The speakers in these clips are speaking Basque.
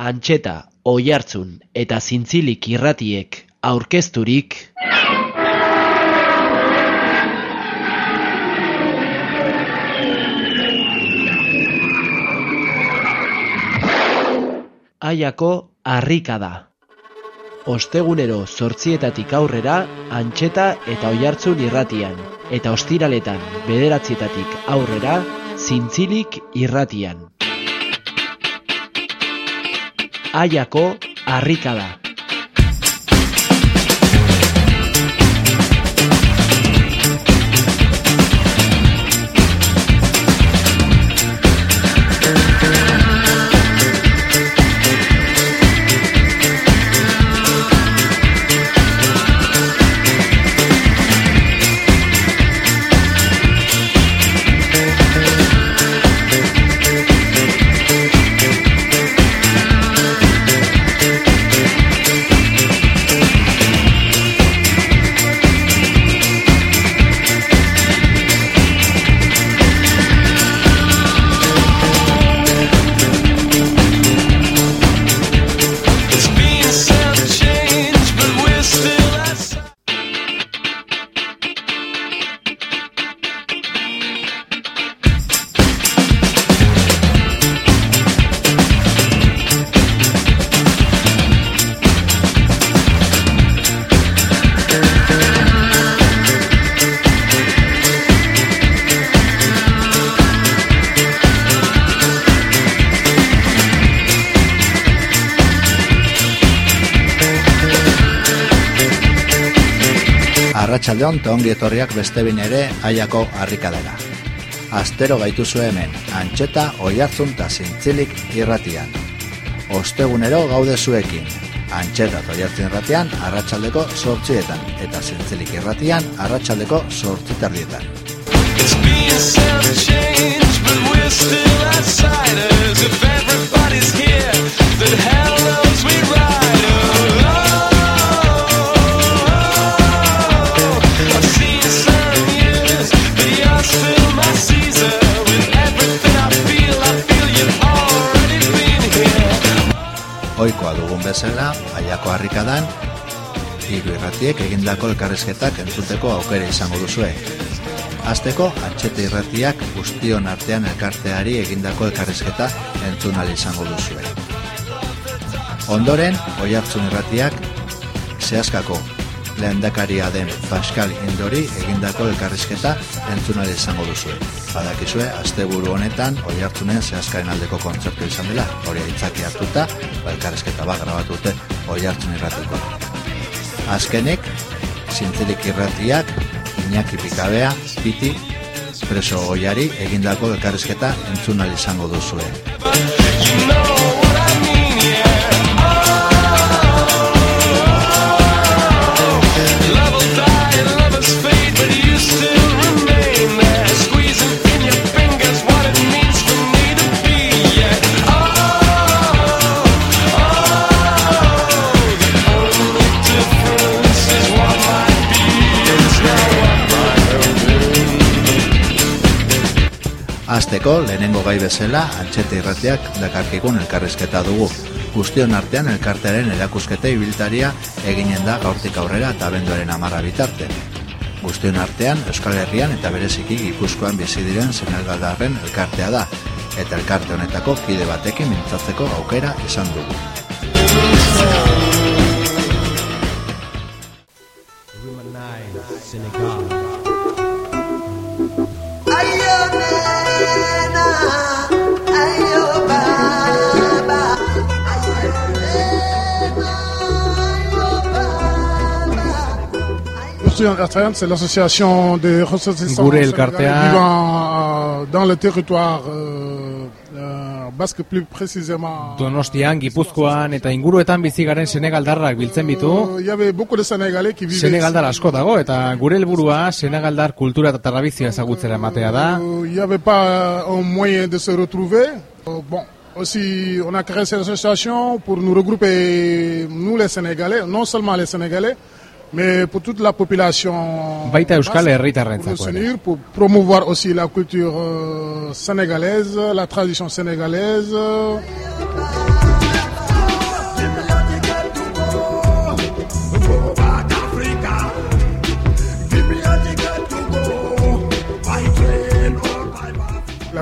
Antxeta, Oiartzun eta Zintzilik irratiek aurkezturik Aiako harrikada. Ostegunero zortzietatik aurrera Antxeta eta Oiartzun irratian eta ostiraletan bederatzietatik aurrera Zintzilik irratian. Aiako harrikada. Arratsaldeon eta etorriak beste bin ere aiako harrikadera. Astero gaituzu hemen, antxeta, oihartzun eta zintzilik irratian. Ostegunero gaude zuekin, antxeta eta oihartzun irratian arratsaldeko sortzietan, eta zintzilik irratian arratsaldeko sortzitardietan. It's but we're still outsiders. If everybody's here, then hell knows we ride. Bezala, aiako harrikadan, hiru irratiek egindako elkarrizketak entzuteko aukera izango duzue. Azteko, antxete irratiak guztion artean elkarteari egindako elkarrizketa entzun izango duzue. Ondoren, oihartzun irratiak zehazkako lehendakaria den Pascal Indori egindako elkarrizketa entzun ahal izango duzue. Badakizue, asteburu honetan oihartzunen zehazkaren aldeko kontzertu izan dela, hori aitzaki hartuta, ba, elkarrizketa bat grabatu dute oihartzun irratiko. Azkenik, zintzilik irratiak, Iñaki Pikabea, Piti, preso goiari egindako elkarrizketa entzun ahal izango duzue. Azteko, lehenengo gai bezala, antxete irratiak dakarkikun elkarrizketa dugu. Guztion artean elkartearen erakusketa ibiltaria eginen da gaurtik aurrera eta abenduaren amarra bitarte. Guztion artean Euskal Herrian eta bereziki Gipuzkoan bizi diren zenelgaldarren elkartea da, eta elkarte honetako kide batekin mintzatzeko aukera izan dugu. Ayo c'est l'association des ressortissants vivant euh, dans le territoire euh, euh, basque plus précisément. Donostian, Gipuzkoan eta inguruetan bizi garen Senegaldarrak biltzen bitu. Euh, Senegaldar asko dago eta gure helburua Senegaldar kultura eta tradizioa ezagutzera ematea da. Euh, Il n'y avait pas un moyen de se retrouver. Euh, bon, aussi, on a créé cette association pour nous regrouper, nous les Sénégalais, non seulement les Sénégalais, mais pour toute la population. Baita Euskal herritarrentzako ere. pour promouvoir aussi la culture euh, sénégalaise, la tradition sénégalaise.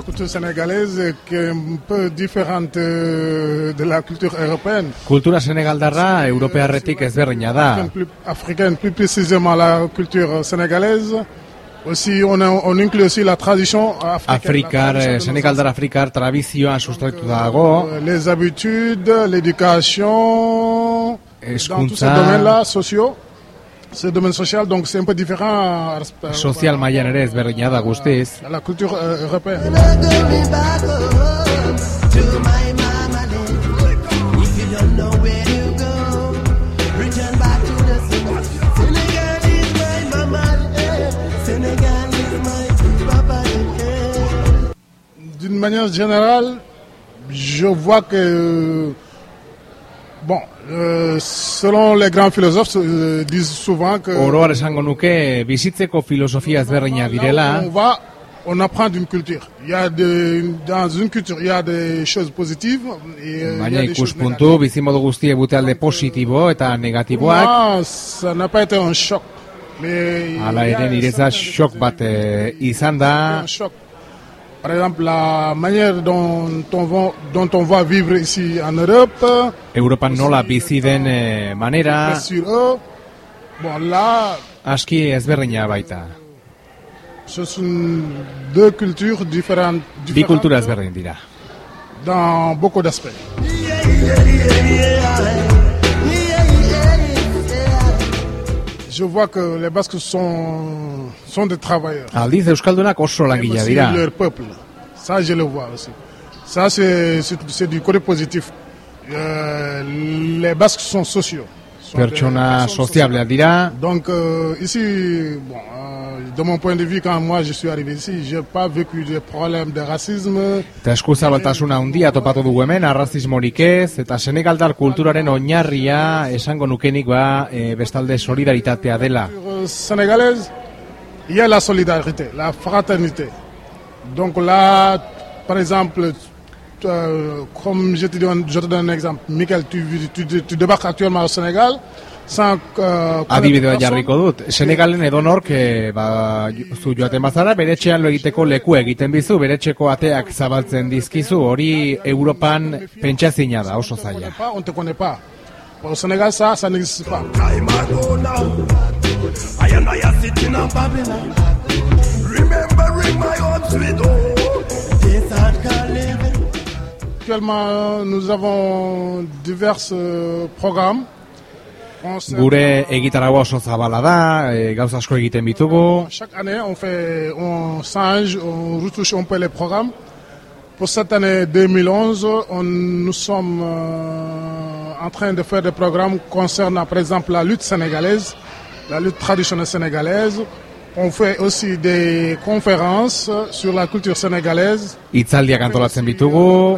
Culture sénégalaise qui est un peu différente euh, de la culture européenne. Kultura senegaldarra europearretik ezberdina da. Africaine plus, africaine, plus précisément la culture sénégalaise. Aussi, on, a- on inclut aussi la tradition africaine. Afrikar, eh, senegaldar afrikar tradizioa sustraitu dago, Euh, les habitudes, l'éducation, dans tous ces domaines-là sociaux, ce domaine social, donc, c'est un peu différent. Euh, Sozial mailan ere ezberdina. La culture euh, européenne. D'une manière générale, je vois que euh, bon, euh, selon les grands philosophes, euh, disent souvent que Oroar esango nuke bizitzeko filosofia ezberdina direla, on va, on apprend d'une culture. Il y a des, dans une culture, il y a des choses positives et euh, baina ikuspuntu bizimodu guztie bute alde positibo eta negatiboak, ça n'a pas été un choc. Mais hala il y a ere certaines shock bat eh, izan da, un choc. Par exemple, la manière dont on va, dont on va vivre ici en Europe, Europan nola bizi den eh, manera, eux, bon là, aski ezberdina baita. ce sont deux cultures différentes, Bi différentes kultura ezberdin dira. dans beaucoup d'aspects. Je vois que les Basques sont, sont des travailleurs. Aldiz Euskaldunak oso langila aussi dira. leur peuple. Ça, je le vois aussi. Ça, c'est c'est- du côté positif. Euh, les Basques sont sociaux. Sont Pertsona soziableak dira, Donc euh, ici, bon, euh, de mon point de vue, quand moi je suis arrivé ici, j'ai pas vécu de problèmes de racisme. eta eskuzabaltasuna handia topatu dugu hemen, arrazismorik ez, eta senegaldar kulturaren oinarria esango nukenik ba, e, bestalde solidaritatea dela. Culture sénégalaise, il y a la solidarité, la fraternité. Donc là, par exemple, euh, comme je te donne, je te donne un exemple, Michael, tu, tu, tu, tu débarques actuellement au Sénégal sans euh, connaître Adibide bat personne. jarriko dut. Senegalen edonork e, ba, zu joaten bazara, bere etxean lo egiteko leku egiten bizu, bere etxeko ateak zabaltzen dizkizu, hori Europan pentsazina da, oso On ne zaila. connaît pas, on te connaît pas. Au Sénégal, ça, ça n'existe pas. I and I are sitting in Babylon, remembering my own sweet home. This living. Actuellement, nous avons divers euh, programmes. Gure egitaragua oso zabala da, e, gauza asko egiten bitugu, Chaque année, on fait, on change, on retouche un peu les programmes. Pour cette année 2011, on, nous sommes euh, en train de faire des programmes concernant, par exemple, la lutte sénégalaise, la lutte traditionnelle sénégalaise. On fait aussi des conférences sur la culture sénégalaise. hitzaldiak antolatzen bitugu,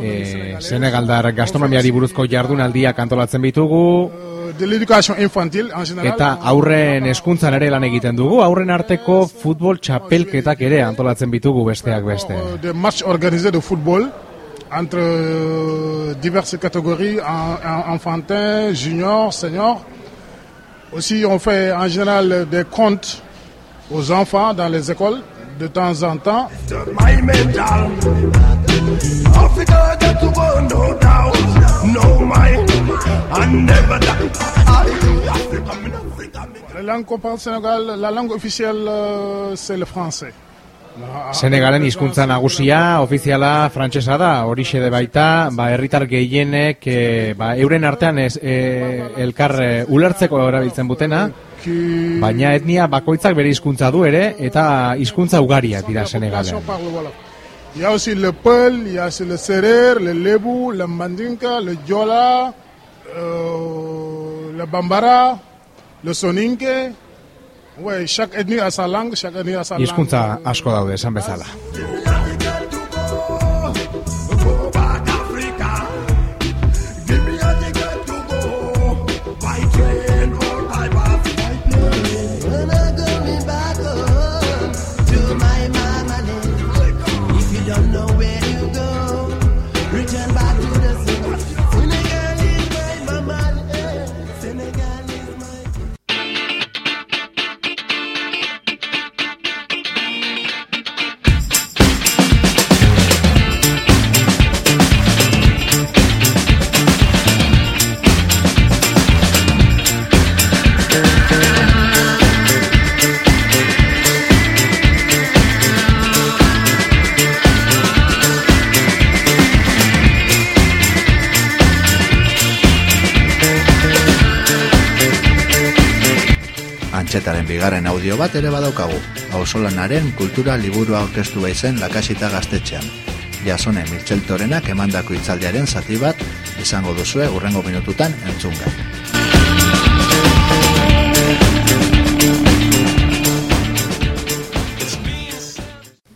e, Senegaldar gastronomiari buruzko jardunaldiak antolatzen bitugu, euh, de l'éducation infantile en général. eta aurren hezkuntzan ere lan egiten dugu, aurren arteko futbol txapelketak ere antolatzen bitugu besteak beste. Euh, des matchs organisés de football entre euh, diverses catégories, en, en- enfantins, juniors, seniors. Aussi, on fait en général des comptes aux enfants dans les écoles de temps en temps. My mental, Africa got to go, no doubt, no mind, and never doubt. Africa, me Africa, me La langue qu'on parle au Sénégal, la langue officielle, euh, c'est le français. Senegalen hizkuntza nagusia, ofiziala frantsesa da, horixe de baita, ba, herritar gehienek, e, ba, euren artean ez, e, elkar e, ulertzeko erabiltzen butena, baina etnia bakoitzak bere hizkuntza du ere, eta hizkuntza ugariak dira Senegalen. population parle Wolof. Il y a aussi le Peul, il y a aussi le Serer, le Lebu, le Mandinka, le euh, le Bambara, le Soninke. Ouais, chaque ethnie a sa langue, chaque ethnie a sa Hizkuntza langue. asko daude, esan bezala. Bigarren audio bat ere badaukagu, auzolanaren kultura liburua aurkeztu baizen lakasita gaztetxean. Jasone Miltxeltorenak emandako hitzaldiaren zati bat izango duzue urrengo minututan entzunga.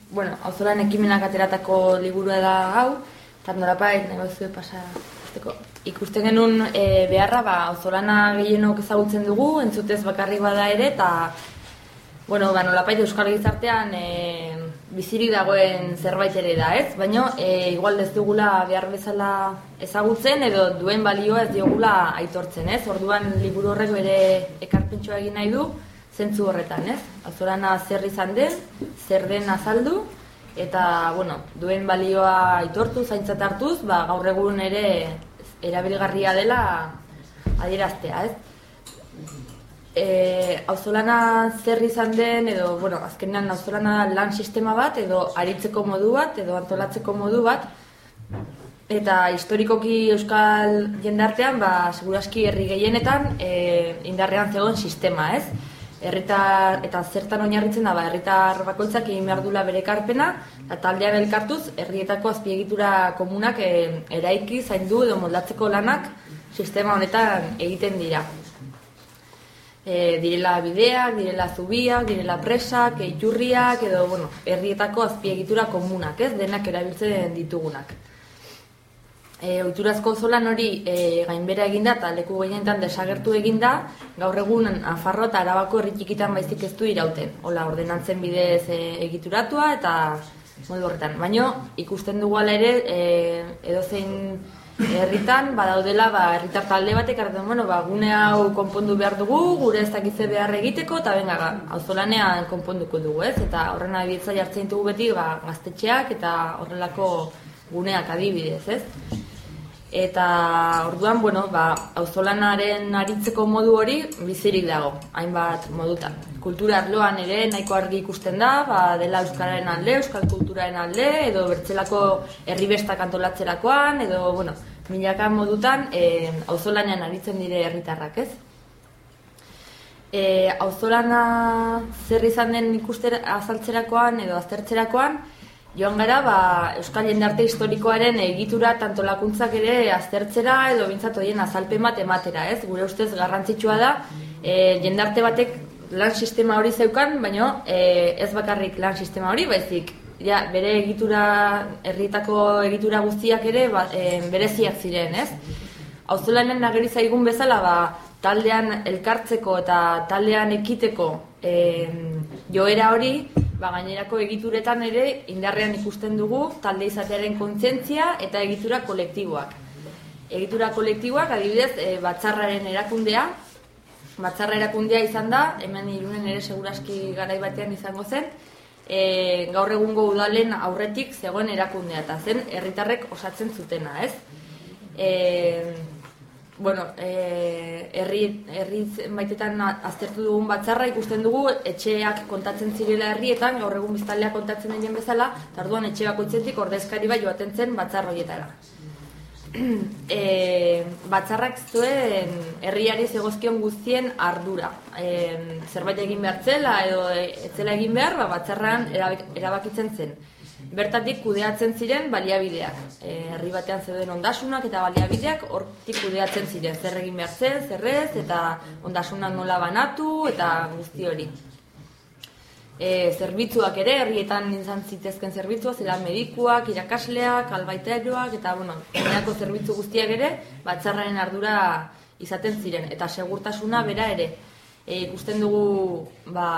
bueno, auzolan ekimenak ateratako liburua da hau, eta norapait negozio pasa azteko. Ikusten genuen e, beharra, ba, auzolana gehienok ezagutzen dugu, entzutez bakarrik bada ere, eta bueno, ba, nolapait euskal gizartean e, bizirik dagoen zerbait ere da, ez? Baina, e, igual ez dugula behar bezala ezagutzen, edo duen balioa ez diogula aitortzen, ez? Orduan liburu horrek bere ekarpentsoa egin nahi du, zentzu horretan, ez? Azorana zer izan den, zer den azaldu, eta, bueno, duen balioa aitortu, zaintzat hartuz, ba, gaur egun ere erabilgarria dela adieraztea, ez? E, auzolana zer izan den, edo, bueno, azkenean auzolana lan sistema bat, edo aritzeko modu bat, edo antolatzeko modu bat, eta historikoki euskal jendartean, ba, seguraski herri gehienetan e, indarrean zegoen sistema, ez? Herritar eta zertan oinarritzen da, ba, herritar bakoitzak egin behar dula bere ekarpena, eta taldea belkartuz, herrietako azpiegitura komunak e, eraiki, zaindu edo moldatzeko lanak sistema honetan egiten dira. E, direla bideak, direla zubiak, direla presak, iturriak, edo, bueno, herrietako azpiegitura komunak, ez, denak erabiltzen ditugunak. E, oiturazko zolan hori e, gainbera eginda eta leku gehienetan desagertu eginda, gaur egun Nafarro eta Arabako herri txikitan baizik ez du irauten. Hola, ordenantzen bidez e, egituratua eta modu horretan. Baina ikusten dugu ala ere e, edozein herritan badaudela ba herritar talde batek hartzen, bueno, ba gune hau konpondu behar dugu, gure ez dakitze behar egiteko eta benga ga, auzolanean konponduko dugu, ez? Eta horren adibidetza jartzen ditugu beti ba gaztetxeak eta horrelako guneak adibidez, ez? Eta orduan, bueno, ba, auzolanaren aritzeko modu hori bizirik dago, hainbat modutan. Kultura arloan ere nahiko argi ikusten da, ba, dela euskararen alde, euskal kulturaren alde, edo bertzelako herribestak antolatzerakoan, edo, bueno, milaka modutan e, auzolanean aritzen dire herritarrak, ez? E, auzolana zer izan den ikuster azaltzerakoan edo aztertzerakoan, Joan gara, ba, Euskal Jendarte historikoaren egitura tantolakuntzak ere aztertzera edo bintzat horien azalpen bat ematera, ez? Gure ustez garrantzitsua da, e, jendarte batek lan sistema hori zeukan, baina e, ez bakarrik lan sistema hori, baizik, ja, bere egitura, herrietako egitura guztiak ere ba, e, bereziak ziren, ez? Auzolanen nageri zaigun bezala, ba, taldean elkartzeko eta taldean ekiteko e, joera hori, ba, gainerako egituretan ere indarrean ikusten dugu talde izatearen kontzientzia eta egitura kolektiboak. Egitura kolektiboak adibidez e, batzarraren erakundea, batzarra erakundea izan da, hemen irunen ere seguraski garai batean izango zen, e, gaur egungo udalen aurretik zegoen erakundea eta zen herritarrek osatzen zutena, ez? E, bueno, e, herri, herri baitetan aztertu dugun batzarra ikusten dugu etxeak kontatzen zirela herrietan, gaur egun biztanleak kontatzen den bezala, eta orduan etxe bakoitzetik ordezkari bai joaten zen batzar horietara. e, batzarrak zuen herriari zegozkion guztien ardura. E, zerbait egin behar zela edo ez zela egin behar, ba, batzarran erabak- erabakitzen zen. Bertatik kudeatzen ziren baliabideak. E, herri batean zeuden ondasunak eta baliabideak hortik kudeatzen ziren. Zer egin behar zen, zerrez, eta ondasunak nola banatu, eta guzti hori. E, zerbitzuak ere, herrietan izan zitezken zerbitzua, zela medikuak, irakasleak, albaiteroak, eta, bueno, gainerako zerbitzu guztiak ere, batzarraren ardura izaten ziren, eta segurtasuna bera ere. E, ikusten dugu, ba,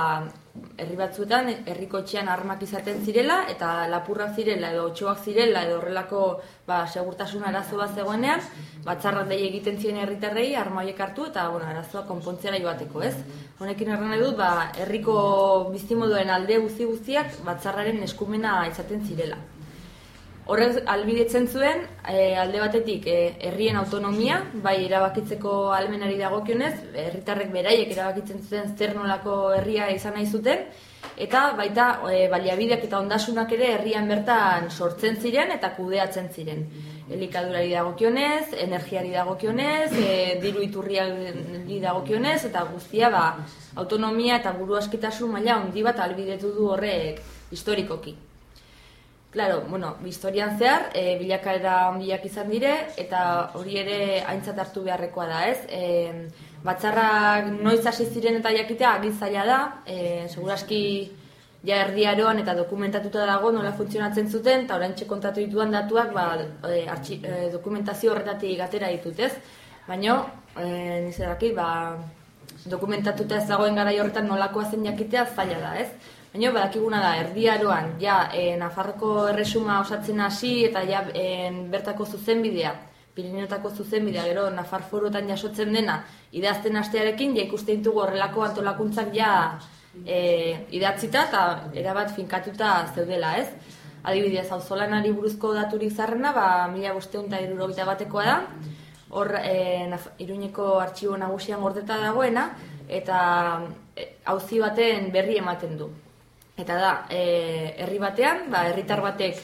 herri batzuetan, herriko etxean armak izaten zirela, eta lapurrak zirela, edo otxoak zirela, edo horrelako ba, segurtasun arazo bat zegoenean, batzarrak dei egiten ziren herritarrei arma horiek hartu, eta bueno, arazoa konpontzera joateko, ez? Honekin erran nahi dut, ba, herriko bizimoduen alde guzti guztiak batzarraren eskumena izaten zirela. Horrez albidetzen zuen e, alde batetik e, herrien autonomia, bai erabakitzeko almenari dagokionez, herritarrek beraiek erabakitzen zuten zer nolako herria izan nahi zuten, eta baita e, baliabideak eta ondasunak ere herrian bertan sortzen ziren eta kudeatzen ziren. Elikadurari dagokionez, energiari dagokionez, e, diru iturriari dagokionez, eta guztia ba, autonomia eta buru askitasun maila handi bat albidetu du horrek historikoki. Claro, bueno, historian zehar, e, bilakaera handiak izan dire, eta hori ere aintzat hartu beharrekoa da, ez? E, batzarrak noiz hasi ziren eta jakitea agin zaila da, e, seguraski ja erdiaroan eta dokumentatuta dago nola funtzionatzen zuten, eta oraintxe kontatu dituan datuak ba, e, artxi, e, dokumentazio horretatik atera ditut, ez? Baina, e, nizeraki, ba, dokumentatuta ez dagoen gara horretan nolakoa zen jakitea zaila da, ez? Baina badakiguna da, erdiaroan, ja, e, Nafarroko erresuma osatzen hasi eta ja, e, bertako zuzenbidea, Pirineotako zuzenbidea, gero Nafar forotan jasotzen dena, idazten hastearekin, ja ikusten ditugu horrelako antolakuntzak ja e, idatzita eta erabat finkatuta zeudela, ez? Adibidez, auzolanari buruzko daturik zarrena, ba, mila bosteun eta irurogeita batekoa da, hor e, Iruñeko artxibo nagusian gordeta dagoena, eta e, auzi baten berri ematen du. Eta da, e, herri batean, ba, herritar batek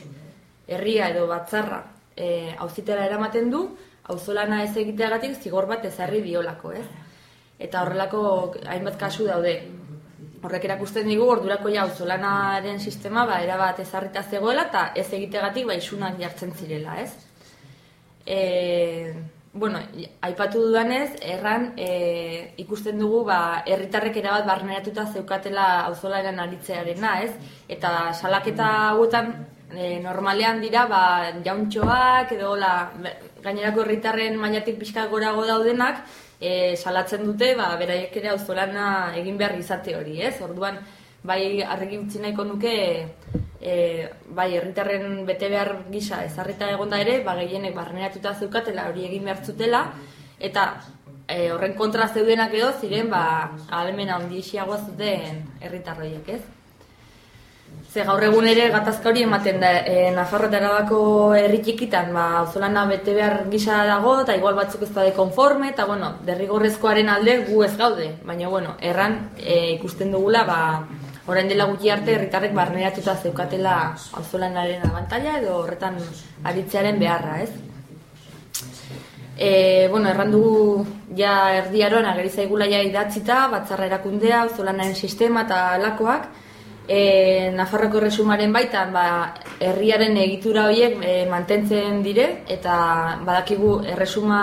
herria edo batzarra e, auzitera eramaten du, auzolana ez egiteagatik zigor bat ezarri diolako, ez? Eta horrelako hainbat kasu daude. Horrek erakusten digu ordurako ja auzolanaren sistema ba erabat ezarrita zegoela eta ez egitegatik ba isunak jartzen zirela, ez? E, bueno, aipatu dudanez, erran e, ikusten dugu ba, herritarrek erabat barneratuta zeukatela auzolaren aritzearena, ez? Eta salaketa hauetan e, normalean dira ba, jauntxoak edo la, gainerako herritarren mailatik pixka gorago daudenak e, salatzen dute ba, beraiek ere auzolana egin behar izate hori, ez? Orduan, bai argi utzi nahiko nuke e, bai herritarren bete behar gisa ezarrita egonda ere, ba gehienek barneratuta zeukatela hori egin behar zutela eta e, horren kontra zeudenak edo ziren ba ahalmena handixiagoa zuten herritarroiek, ez? Ze gaur egun ere gatazka hori ematen da e, Nafarro eta Arabako herri txikitan, ba, auzolana bete behar gisa dago, eta igual batzuk ez daude konforme, eta bueno, derrigorrezkoaren alde gu ez gaude. Baina bueno, erran e, ikusten dugula, ba, orain dela gutxi arte herritarrek barneratuta zeukatela auzolanaren abantaila edo horretan aritzearen beharra, ez? E, bueno, erran dugu ja erdiaroan ageri zaigula ja idatzita, batzarra erakundea, auzolanaren sistema eta alakoak, e, Nafarroko erresumaren baitan ba, herriaren egitura horiek e, mantentzen dire eta badakigu erresuma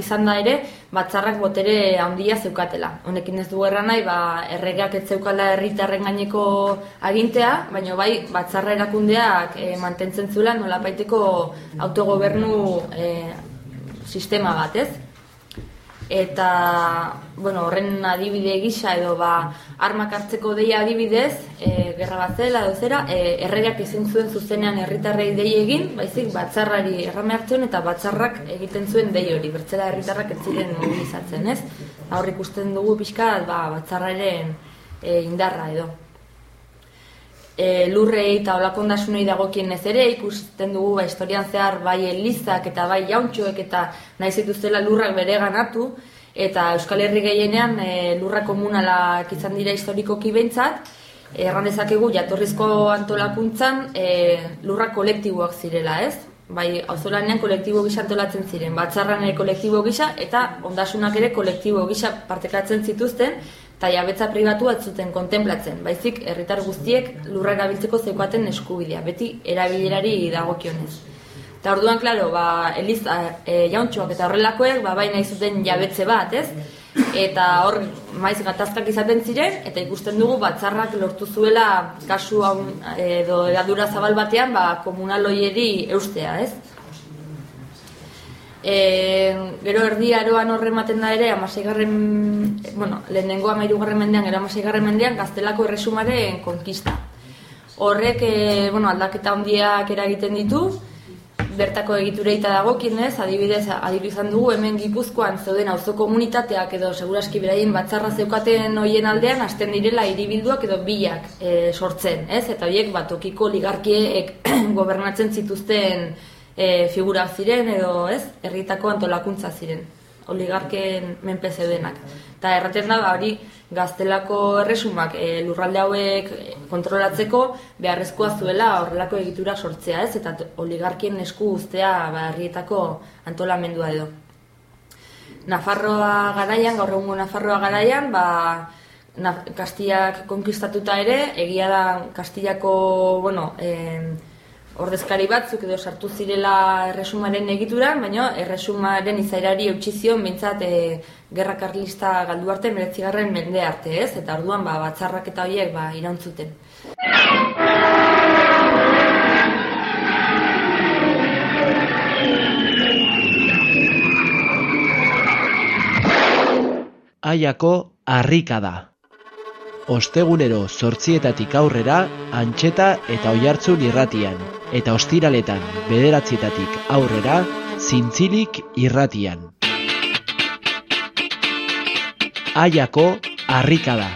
izan da ere batzarrak botere handia zeukatela. Honekin ez du erran nahi, ba, erregeak ez zeukala herritarren gaineko agintea, baina bai batzarra erakundeak e, mantentzen zuela nolabaiteko autogobernu e, sistema bat, ez? Eta, bueno, horren adibide gisa edo ba, armak hartzeko deia adibidez, e, gerra bat zela edo zera, e, erregeak ezin zuen zuzenean herritarrei dei egin, baizik batzarrari errame hartzen eta batzarrak egiten zuen dei hori, bertzela herritarrak ez ziren mobilizatzen, ez? Hor ikusten dugu pixka ba, batzarraren e, indarra edo e, lurrei eta olakondasunei dagokien ez ere ikusten dugu ba, historian zehar bai elizak eta bai jauntxoek eta nahi zituztela lurrak bere ganatu eta Euskal Herri gehienean e, lurra komunalak izan dira historikoki behintzat. Erran dezakegu jatorrizko antolakuntzan e, lurra kolektiboak zirela ez? Bai auzolanean kolektibo gisa antolatzen ziren, batzarran kolektibo gisa eta ondasunak ere kolektibo gisa partekatzen zituzten eta jabetza pribatu bat zuten kontemplatzen, baizik herritar guztiek lurra erabiltzeko zeukaten eskubidea, beti erabilerari dagokionez. Eta orduan, klaro, ba, eliz, e, jauntxoak eta horrelakoek, ba, bai nahi jabetze bat, ez? Eta hor, maiz gatazkak izaten ziren, eta ikusten dugu batzarrak lortu zuela kasu hau edo edadura zabal batean, ba, komunaloieri eustea, ez? E, gero erdi aroan horre ematen da ere, amaseigarren, bueno, lehenengo amairugarren mendean, gero amaseigarren mendean, gaztelako erresumaren konkista. Horrek, e, bueno, aldaketa handiak eragiten ditu, bertako egitureita dagokienez, adibidez, adibidez izan dugu hemen Gipuzkoan zeuden auzo komunitateak edo seguraski beraien batzarra zeukaten hoien aldean hasten direla hiribilduak edo bilak e, sortzen, ez? Eta horiek bat tokiko ligarkiek gobernatzen zituzten e, figura ziren edo, ez? Herritako antolakuntza ziren oligarken menpe zeudenak. Eta erraten da, ba, hori gaztelako erresumak e, lurralde hauek kontrolatzeko beharrezkoa zuela horrelako egitura sortzea, ez? Eta oligarkien esku uztea ba, herrietako antolamendua edo. Nafarroa garaian, gaur egungo Nafarroa garaian, ba, na, Kastillak konkistatuta ere, egia da Kastillako, bueno, eh, ordezkari batzuk edo sartu zirela erresumaren egituran, baina erresumaren izairari eutxi zion behintzat e, gerra karlista galdu arte, meretzigarren mende arte, ez? Eta orduan ba, batzarrak eta horiek ba, irauntzuten. Aiako harrikada. Ostegunero zortzietatik aurrera, antxeta eta oihartzun irratian. Eta ostiraletan bederatzietatik aurrera, zintzilik irratian. Aiako harrikada.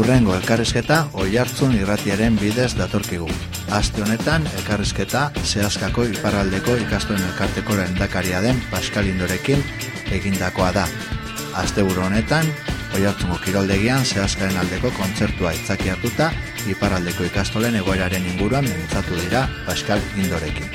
Urrengo elkarrizketa oihartzun irratiaren bidez datorkigu. Aste honetan elkarrizketa zehazkako iparraldeko ikastoen elkarteko lehendakaria den Pascal Indorekin egindakoa da. Asteburu honetan oihartzungo kiroldegian zehazkaren aldeko kontzertua itzaki hartuta iparraldeko ikastolen egoeraren inguruan mintzatu dira Pascal Indorekin.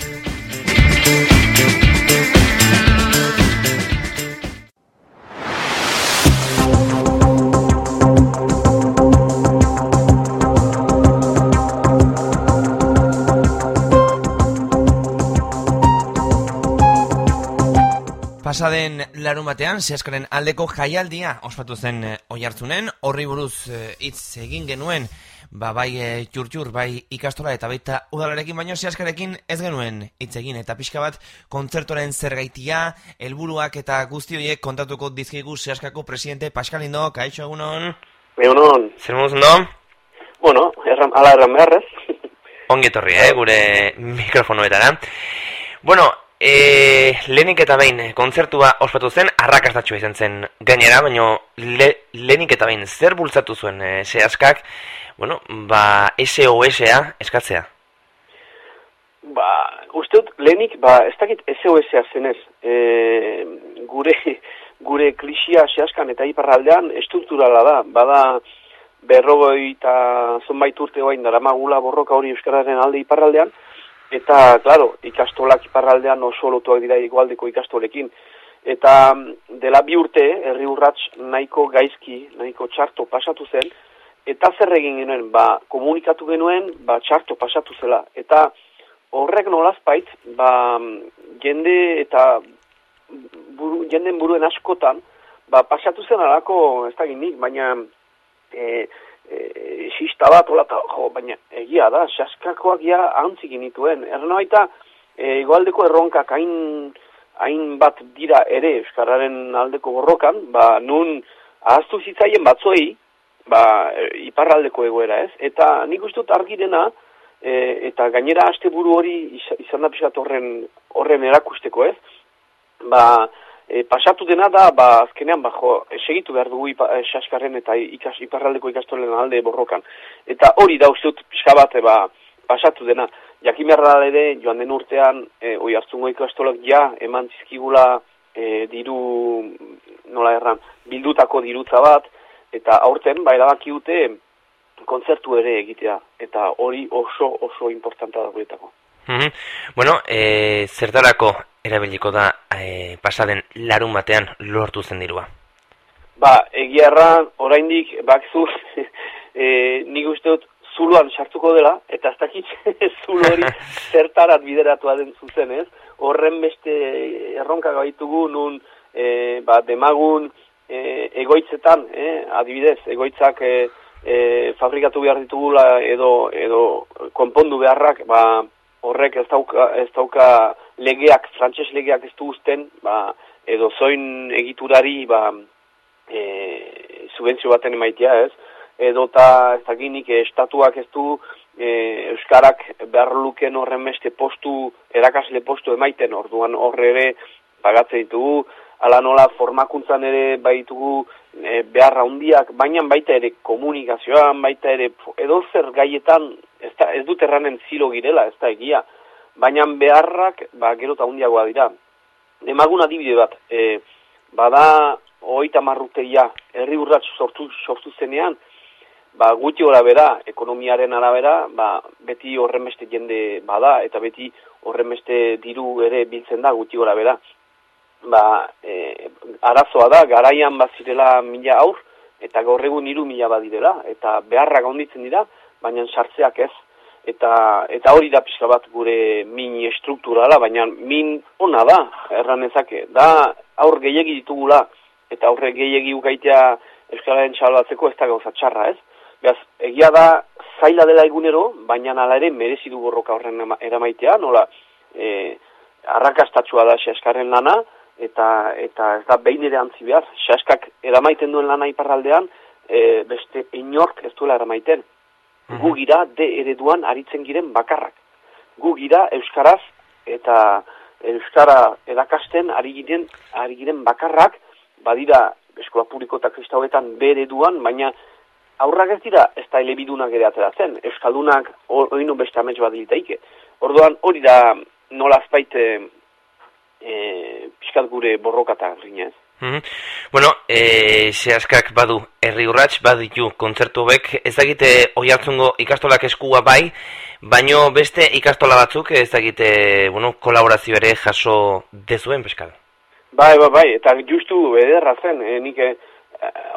Pasaden larun batean, zehazkaren aldeko jaialdia ospatu zen eh, oihartzunen, horri buruz eh, hitz egin genuen, ba, bai eh, txurtxur, bai ikastola eta baita udalarekin, baino zehazkarekin ez genuen hitz egin, eta pixka bat kontzertoren zergaitia, helburuak eta guzti horiek kontatuko dizkigu zehazkako presidente Pascal Indo, kaixo egunon, Egunon, zer moduz ondo? bueno, erran, ala erran beharrez. Ongi etorri, eh, gure mikrofonoetara. Bueno, e, lehenik eta behin kontzertua ospatu zen, arrakastatxua izan zen gainera, baino le, lehenik eta behin zer bultzatu zuen e, zehazkak, bueno, ba, SOS-a eskatzea. Ba, uste dut, lehenik, ba, ez dakit SOS-a zenez, e, gure, gure klisia sehaskan eta iparraldean estrukturala da, bada berrogoi eta zonbait urte oain daramagula borroka hori euskararen alde iparraldean, eta, claro, ikastolak iparraldean oso lotuak dira igualdeko ikastolekin. Eta mm, dela bi urte, herri urrats nahiko gaizki, nahiko txarto pasatu zen, eta zer egin genuen, ba, komunikatu genuen, ba, txarto pasatu zela. Eta horrek nolazpait, ba, mm, jende eta buru, jenden buruen askotan, ba, pasatu zen alako, ez da baina e, e, sista bat, hola, ta, jo, baina egia da, saskakoak ja antzik genituen. Erno baita, e, egoaldeko erronkak hain, hain bat dira ere Euskararen aldeko borrokan, ba, nun ahaztu zitzaien batzuei, ba, e, iparraldeko egoera ez, eta nik uste dut argi dena, e, eta gainera asteburu hori iz- izan da pixat horren, horren erakusteko ez, ba, e, pasatu dena da, ba, azkenean, ba, jo, segitu behar dugu ipa, e, saskarren eta ikas, iparraldeko ikastolen alde borrokan. Eta hori da uste dut pixka bat, e, ba, pasatu dena. Jakin behar ere, joan den urtean, e, oi hartzungo ikastolak ja, eman zizkigula e, diru, nola erran, bildutako dirutza bat, eta aurten, ba, erabaki dute, kontzertu ere egitea, eta hori oso, oso importanta da guretako. Mhm. Bueno, e, zertarako erabiliko da e, pasaden larun batean lortu zen dirua. Ba, egia erran, oraindik, bakzu, e, nik uste dut, zuluan sartuko dela, eta ez dakit zulo hori zertarat bideratua den zuzen, ez? Horren beste erronka gaitugu nun, e, ba, demagun e, egoitzetan, eh? adibidez, egoitzak e, e, fabrikatu behar ditugula edo, edo konpondu beharrak, ba, horrek ez dauka, ez dauka legeak, frantses legeak ez du uzten, ba, edo zoin egiturari, ba, e, subentzio baten emaitia, ez? Edo eta ez dakinik estatuak ez du e, Euskarak behar luken horren beste postu, erakasle postu emaiten, orduan horre ere pagatze ditugu, ala nola formakuntzan ere baitugu e, beharra handiak, baina baita ere komunikazioan, baita ere edo zer gaietan, ez, da, ez dut erranen zilo girela, ez da egia, baina beharrak ba, gero eta handiagoa dira. Emagun adibide bat, e, bada hogeita marruteia herri urrats sortu, sortu zenean, ba, gutxi gora bera, ekonomiaren arabera, ba, beti horrenbeste jende bada, eta beti horrenbeste diru ere biltzen da gutxi gora bera. Ba, e, arazoa da, garaian bazirela mila aur, eta gaur egun hiru mila badirela, eta beharrak handitzen dira, baina sartzeak ez. Eta, eta hori da pixka bat gure min estrukturala, baina min ona da, erran ezake. Da aur gehiegi ditugula, eta aurre gehiegi ukaitea Euskararen txalbatzeko ez da gauza txarra, ez? Beaz, egia da zaila dela egunero, baina hala ere merezi du borroka horren eramaitea, nola e, arrakastatsua da xaskarren lana, eta eta ez da behin ere antzi behar, xaskak eramaiten duen lana iparraldean, e, beste inork ez duela eramaiten. Gu gira de ereduan aritzen giren bakarrak. Gu gira euskaraz eta euskara edakasten ari giren ari giren bakarrak, badira eskola publiko eta kristauetan be ereduan, baina aurrak ez dira ez da elebidunak ere ateratzen, euskaldunak oinu beste amets bat. Orduan hori da nola azpait e, e, pixkat gure borrokata rinez. Mhm. Bueno, e, zehaskak badu herri urrats, baditu kontzertu hobek, ez dakite oi hartzungo ikastolak eskua bai, baino beste ikastola batzuk ez dakite, bueno, kolaborazio ere jaso dezuen peskal. Bai, bai, bai, eta justu ederra zen, e, nik e,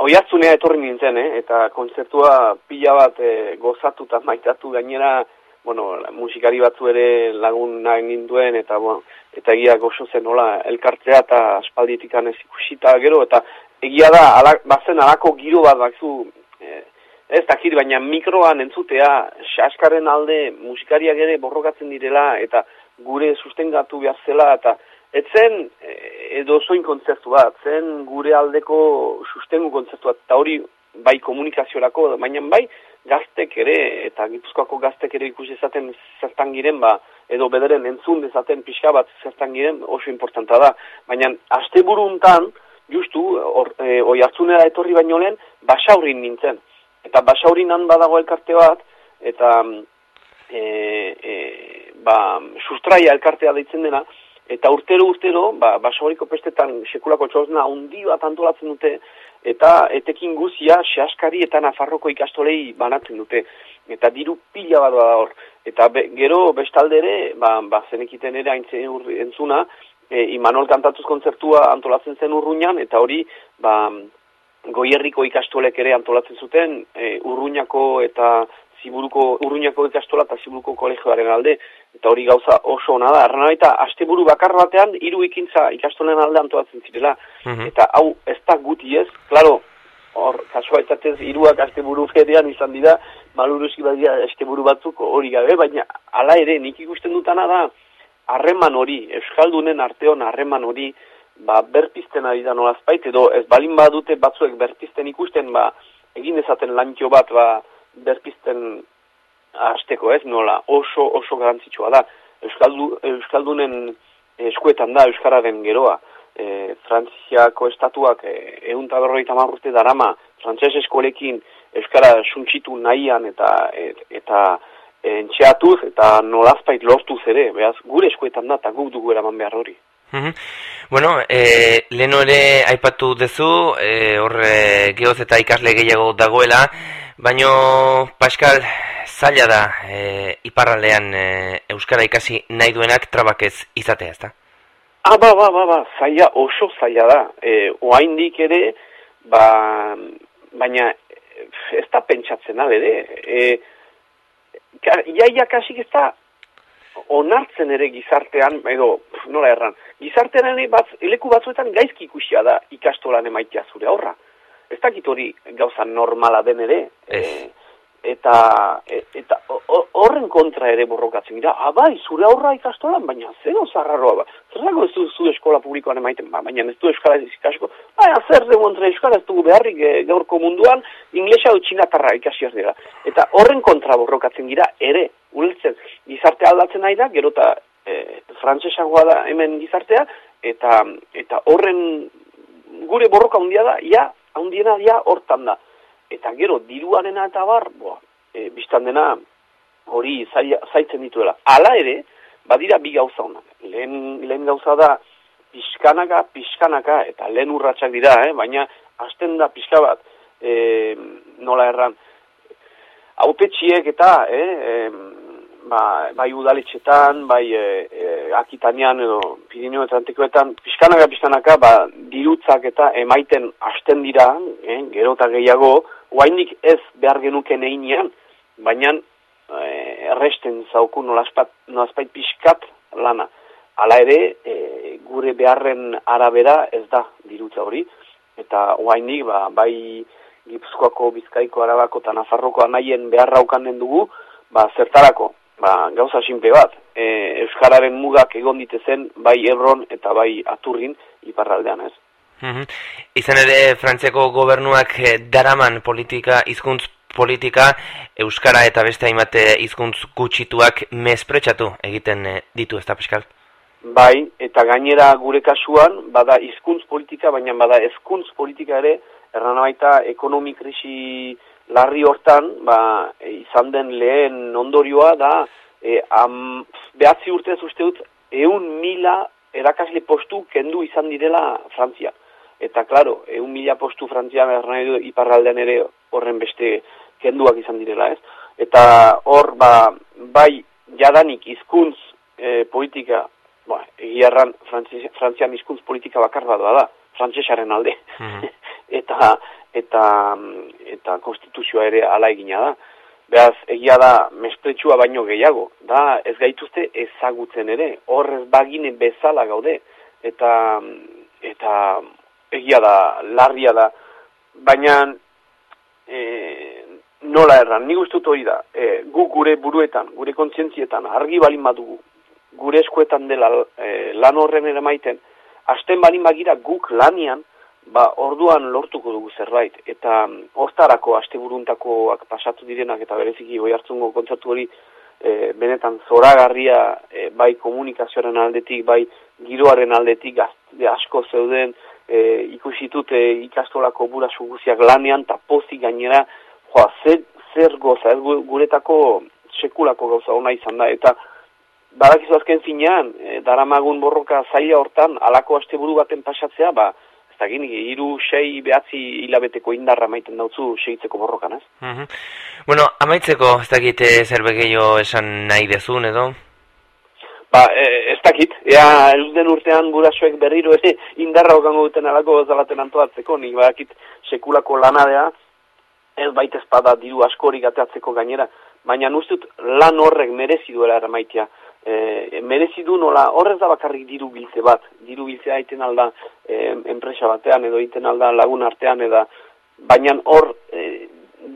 oihartzunea etorri nintzen, eh, eta kontzertua pila bat e, gozatu eta maitatu gainera, bueno, musikari batzu ere lagun nahi ninduen, eta, bueno, eta egia gozo zen nola elkartzea eta aspalditikan ez ikusita gero, eta egia da, ala, bazen alako giro bat bakzu, e, ez dakit, baina mikroan entzutea, xaskaren alde musikariak ere borrokatzen direla, eta gure sustengatu behar zela, eta etzen eh, edo zoin kontzertu bat, zen gure aldeko sustengu kontzertu bat, eta hori bai komunikaziorako, baina bai gaztek ere, eta gipuzkoako gaztek ere ikusi ezaten zertan giren, ba, edo bederen entzun dezaten pixka bat zertan giren oso importanta da. Baina asteburu hontan justu, or, e, oi hartzunera etorri baino lehen, basaurin nintzen. Eta basaurinan badago elkarte bat, eta e, e, ba, sustraia elkartea deitzen dena, eta urtero urtero, ba, basauriko pestetan sekulako txosna handi bat antolatzen dute, eta etekin guzia sehaskari eta Nafarroko ikastolei banatzen dute. Eta diru pila bat da hor. Eta be, gero bestalde ere, ba, ba zenekiten ere urri- entzuna, e, Imanol kantatuz kontzertua antolatzen zen urruñan, eta hori, ba, goierriko ikastolek ere antolatzen zuten, e, urruñako eta ziburuko, urruñako ikastola eta ziburuko kolegioaren alde, eta hori gauza oso ona da. Erran baita, asteburu bakar batean, hiru ikintza ikastolen alde antolatzen zirela. Eta hau, ez da guti ez, klaro, hor, kasualitatez, hiruak asteburu fedean izan dira, maluruzki badia asteburu batzuk hori gabe, baina hala ere, nik ikusten dutana da, harreman hori, Euskaldunen arteon harreman hori, ba, berpizten ari da nolazpait, edo ez balin badute batzuek berpizten ikusten, ba, egin dezaten lantxo bat, ba, berpizten hasteko ez, nola, oso, oso garantzitsua da. Euskaldu, Euskaldunen eskuetan da Euskararen geroa. E, Frantziako estatuak e, egun eta berrogeita hamar urte darama, frantses eskolekin Euskara suntxitu nahian eta, et, eta entxeatuz eta nolazpait lortuz ere, behaz, gure eskuetan da eta guk dugu eraman behar hori. Mhm. Bueno, e, leno ere aipatu dezu, e, hor e, geoz eta ikasle gehiago dagoela, baino Pascal zaila da e, iparraldean e, Euskara ikasi nahi duenak trabak ez izatea, ezta? Ah, ba, ba, ba, ba, zaila, oso zaila da. E, oaindik ere, ba, baina eh, ez da pentsatzen ere. E, ka- iaia kasik ez da onartzen ere gizartean, edo, nola erran, gizartean ere bat, eleku batzuetan gaizki ikusia da ikastolan emaitea zure aurra. Ez dakit hori gauza normala den ere. E, eta e- eta ho- ho- horren kontra ere borrokatzen dira. Abai, zure aurra ikastolan, baina zer zarraroa ba. Zerrako ez du zu eskola publikoan emaiten, ba, baina ez du euskara ez ikasko. Baina zer demontre euskara ez dugu beharrik e, gaurko munduan, inglesa edo txinatarra ikasi behar dira. Eta horren kontra borrokatzen dira ere, ulertzen, gizarte aldatzen nahi da, gero eta e, frantsesagoa da hemen gizartea, eta eta horren gure borroka handia da, ja, handiena ja hortan da. Eta gero, diruarena eta bar, boa, e, biztan dena hori zaila- zaitzen dituela. Hala ere, badira bi gauza honak. Lehen, lehen gauza da, pixkanaka, pixkanaka, eta lehen urratsak dira, eh? baina hasten da pixka bat, e, nola erran, autetxiek eta, eh, em, ba, bai udaletxetan, bai e, e, akitanean edo Pirineo eta Antikoetan, pixkanaka, pixkanaka, ba, dirutzak eta emaiten hasten dira, eh, gero eta gehiago, oainik ez behar genuken einean, baina e, erresten zauku nolazpat, nolazpait pixkat lana. Hala ere, e, gure beharren arabera ez da dirutza hori, eta oainik, ba, bai Gipuzkoako, Bizkaiko, Arabako eta Nafarroko anaien beharra ukanen dugu, ba, zertarako, ba, gauza sinple bat, e, Euskararen mugak egon ditezen bai Ebron eta bai Aturrin iparraldean ez. Mhm. Izan ere, Frantziako gobernuak eh, daraman politika, hizkuntz politika, Euskara eta beste hainbat eh, hizkuntz gutxituak mespretsatu egiten eh, ditu, ez da, Pascal? Bai, eta gainera gure kasuan, bada hizkuntz politika, baina bada hezkuntz politika ere, erran baita ekonomi krisi larri hortan, ba, izan den lehen ondorioa da, e, am, behatzi urtez uste dut, eun mila erakasle postu kendu izan direla Frantzia. Eta, klaro, eun mila postu Frantzian erran nahi du iparraldean ere horren beste kenduak izan direla, ez? Eta hor, ba, bai, jadanik hizkuntz e, politika, ba, egiarran Frantzi- Frantzian hizkuntz politika bakar bat da, frantsesaren alde. eta eta eta konstituzioa ere hala egina da. Beraz, egia da mespretsua baino gehiago. Da, ez gaituzte ezagutzen ere. Hor ez bagine bezala gaude. Eta eta egia da, larria da. Baina e, nola erran, nik uste dut hori da. E, gu gure buruetan, gure kontzientzietan, argi balin badugu, gure eskuetan dela e, lan horren ere maiten, hasten balin bagira guk lanian, ba, orduan lortuko dugu zerbait. Eta mm, hortarako asteburuntakoak pasatu direnak eta bereziki goi hartzungo kontzertu hori e, benetan zoragarria e, bai komunikazioaren aldetik, bai giroaren aldetik gazte asko zeuden e, ikusitute ikastolako burasu guziak lanean eta pozik gainera joa, zer, zer goza, ez gu- guretako sekulako gauza ona izan da, eta badakizu azken finean, e, daramagun borroka zaila hortan, alako asteburu baten pasatzea, ba, gini, iru, sei, behatzi hilabeteko indarra maiten dautzu segitzeko borrokan, ez? Mhm. Bueno, amaitzeko, ez dakit eh, zerbait gehiago esan nahi dezun, edo? Ba, e, ez dakit, ea, eluden urtean gurasoek berriro ere indarra okango duten alako zalaten antoatzeko, nik badakit sekulako lanadea, ez baita espada diru askorik ateatzeko gainera, baina ustut lan horrek merezi duela ermaitea. E, merezi du nola, horrez da bakarrik diru biltze bat, diru biltzea egiten alda e, enpresa batean edo egiten alda lagun artean eda, baina hor e,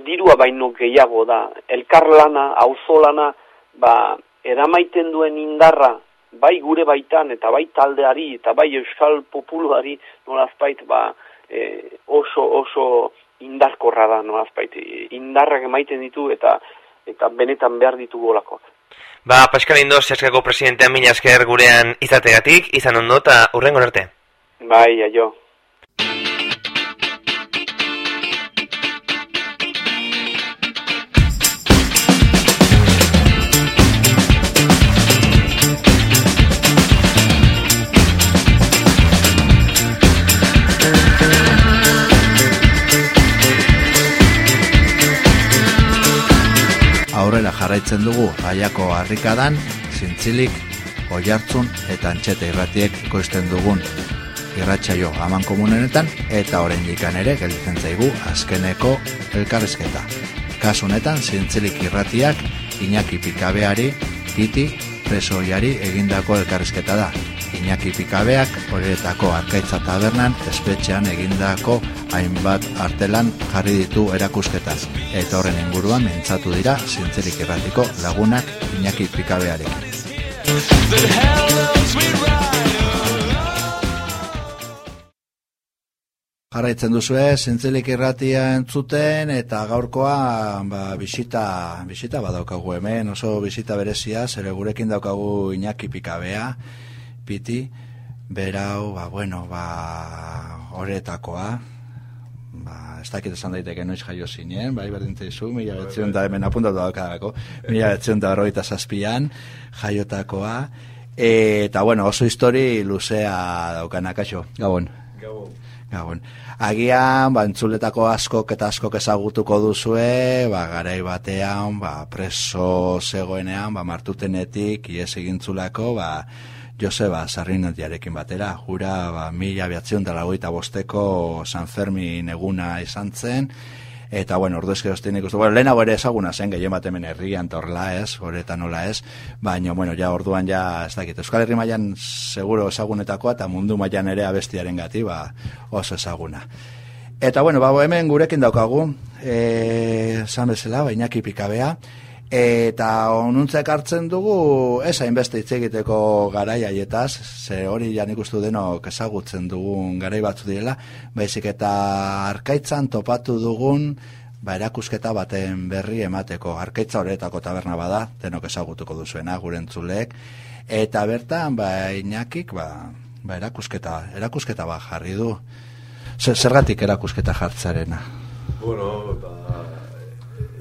dirua baino gehiago da, elkarlana, auzolana, ba, eramaiten duen indarra, bai gure baitan eta bai taldeari eta bai euskal populuari nolazpait ba, e, oso oso indarkorra da nolazpait. Indarrak emaiten ditu eta eta benetan behar ditugu olakoak. Ba, Pascal Indo, zehaskako presidentea mila esker gurean izategatik, izan ondo eta urrengo arte. Bai, aio. Jarraitzen dugu aiako harrikadan, zintzilik, oihartzun eta antxeta irratiek koizten dugun irratsaio aman komunenetan eta oraindikan ere gelditzen zaigu azkeneko elkarrizketa. Kasu honetan zintzilik irratiak Iñaki Pikabeari, Titi Presoiari egindako elkarrizketa da. Iñaki Pikabeak horietako arkaitza tabernan espetxean egindako hainbat artelan jarri ditu erakusketaz. Eta horren inguruan mintzatu dira zintzelik erratiko lagunak Iñaki Pikabearekin. Jarraitzen duzue, zintzelik irratia entzuten, eta gaurkoa, ba, bisita, bisita badaukagu hemen, oso bisita berezia, zere gurekin daukagu Iñaki Pikabea, piti, berau, ba, bueno, ba, horretakoa, ba, ez dakit esan daiteke noiz jaio zinen, bai, berdin zaizu, mila betzion da hemen apuntatu daukadako, mila betzion da horroita zazpian, jaiotakoa, eta, bueno, oso histori luzea daukana, kaixo, gabon. Gabon. Agian, ba, entzuletako askok eta askok ezagutuko duzue, ba, garai batean, ba, preso zegoenean, ba, martutenetik, ies egintzulako, ba, Joseba Sarrinatiarekin batera, jura, ba, mila bosteko San Fermin eguna izan zen, eta, bueno, ordu ezkero nik uste, bueno, lehenago ere ezaguna zen, gehien bat hemen herrian, eta horrela ez, horretan nola ez, baina, bueno, ja orduan ja, ez dakit, Euskal Herri mailan seguro ezagunetakoa, eta mundu mailan ere abestiaren gati, ba, oso ezaguna. Eta, bueno, ba, hemen gurekin daukagu, e, zan bezala, bainaki pikabea, eta onuntzek hartzen dugu ez hainbeste hitz egiteko garai haietaz, ze hori ja nik uste denok ezagutzen dugun garai batzu direla, baizik eta arkaitzan topatu dugun ba, erakusketa baten berri emateko. Arkaitza horretako taberna bada, denok ezagutuko duzuena, gure entzulek, eta bertan, ba, inakik, ba, ba, erakusketa, erakusketa ba jarri du. Zer- Zergatik erakusketa jartzarena? Bueno, ba,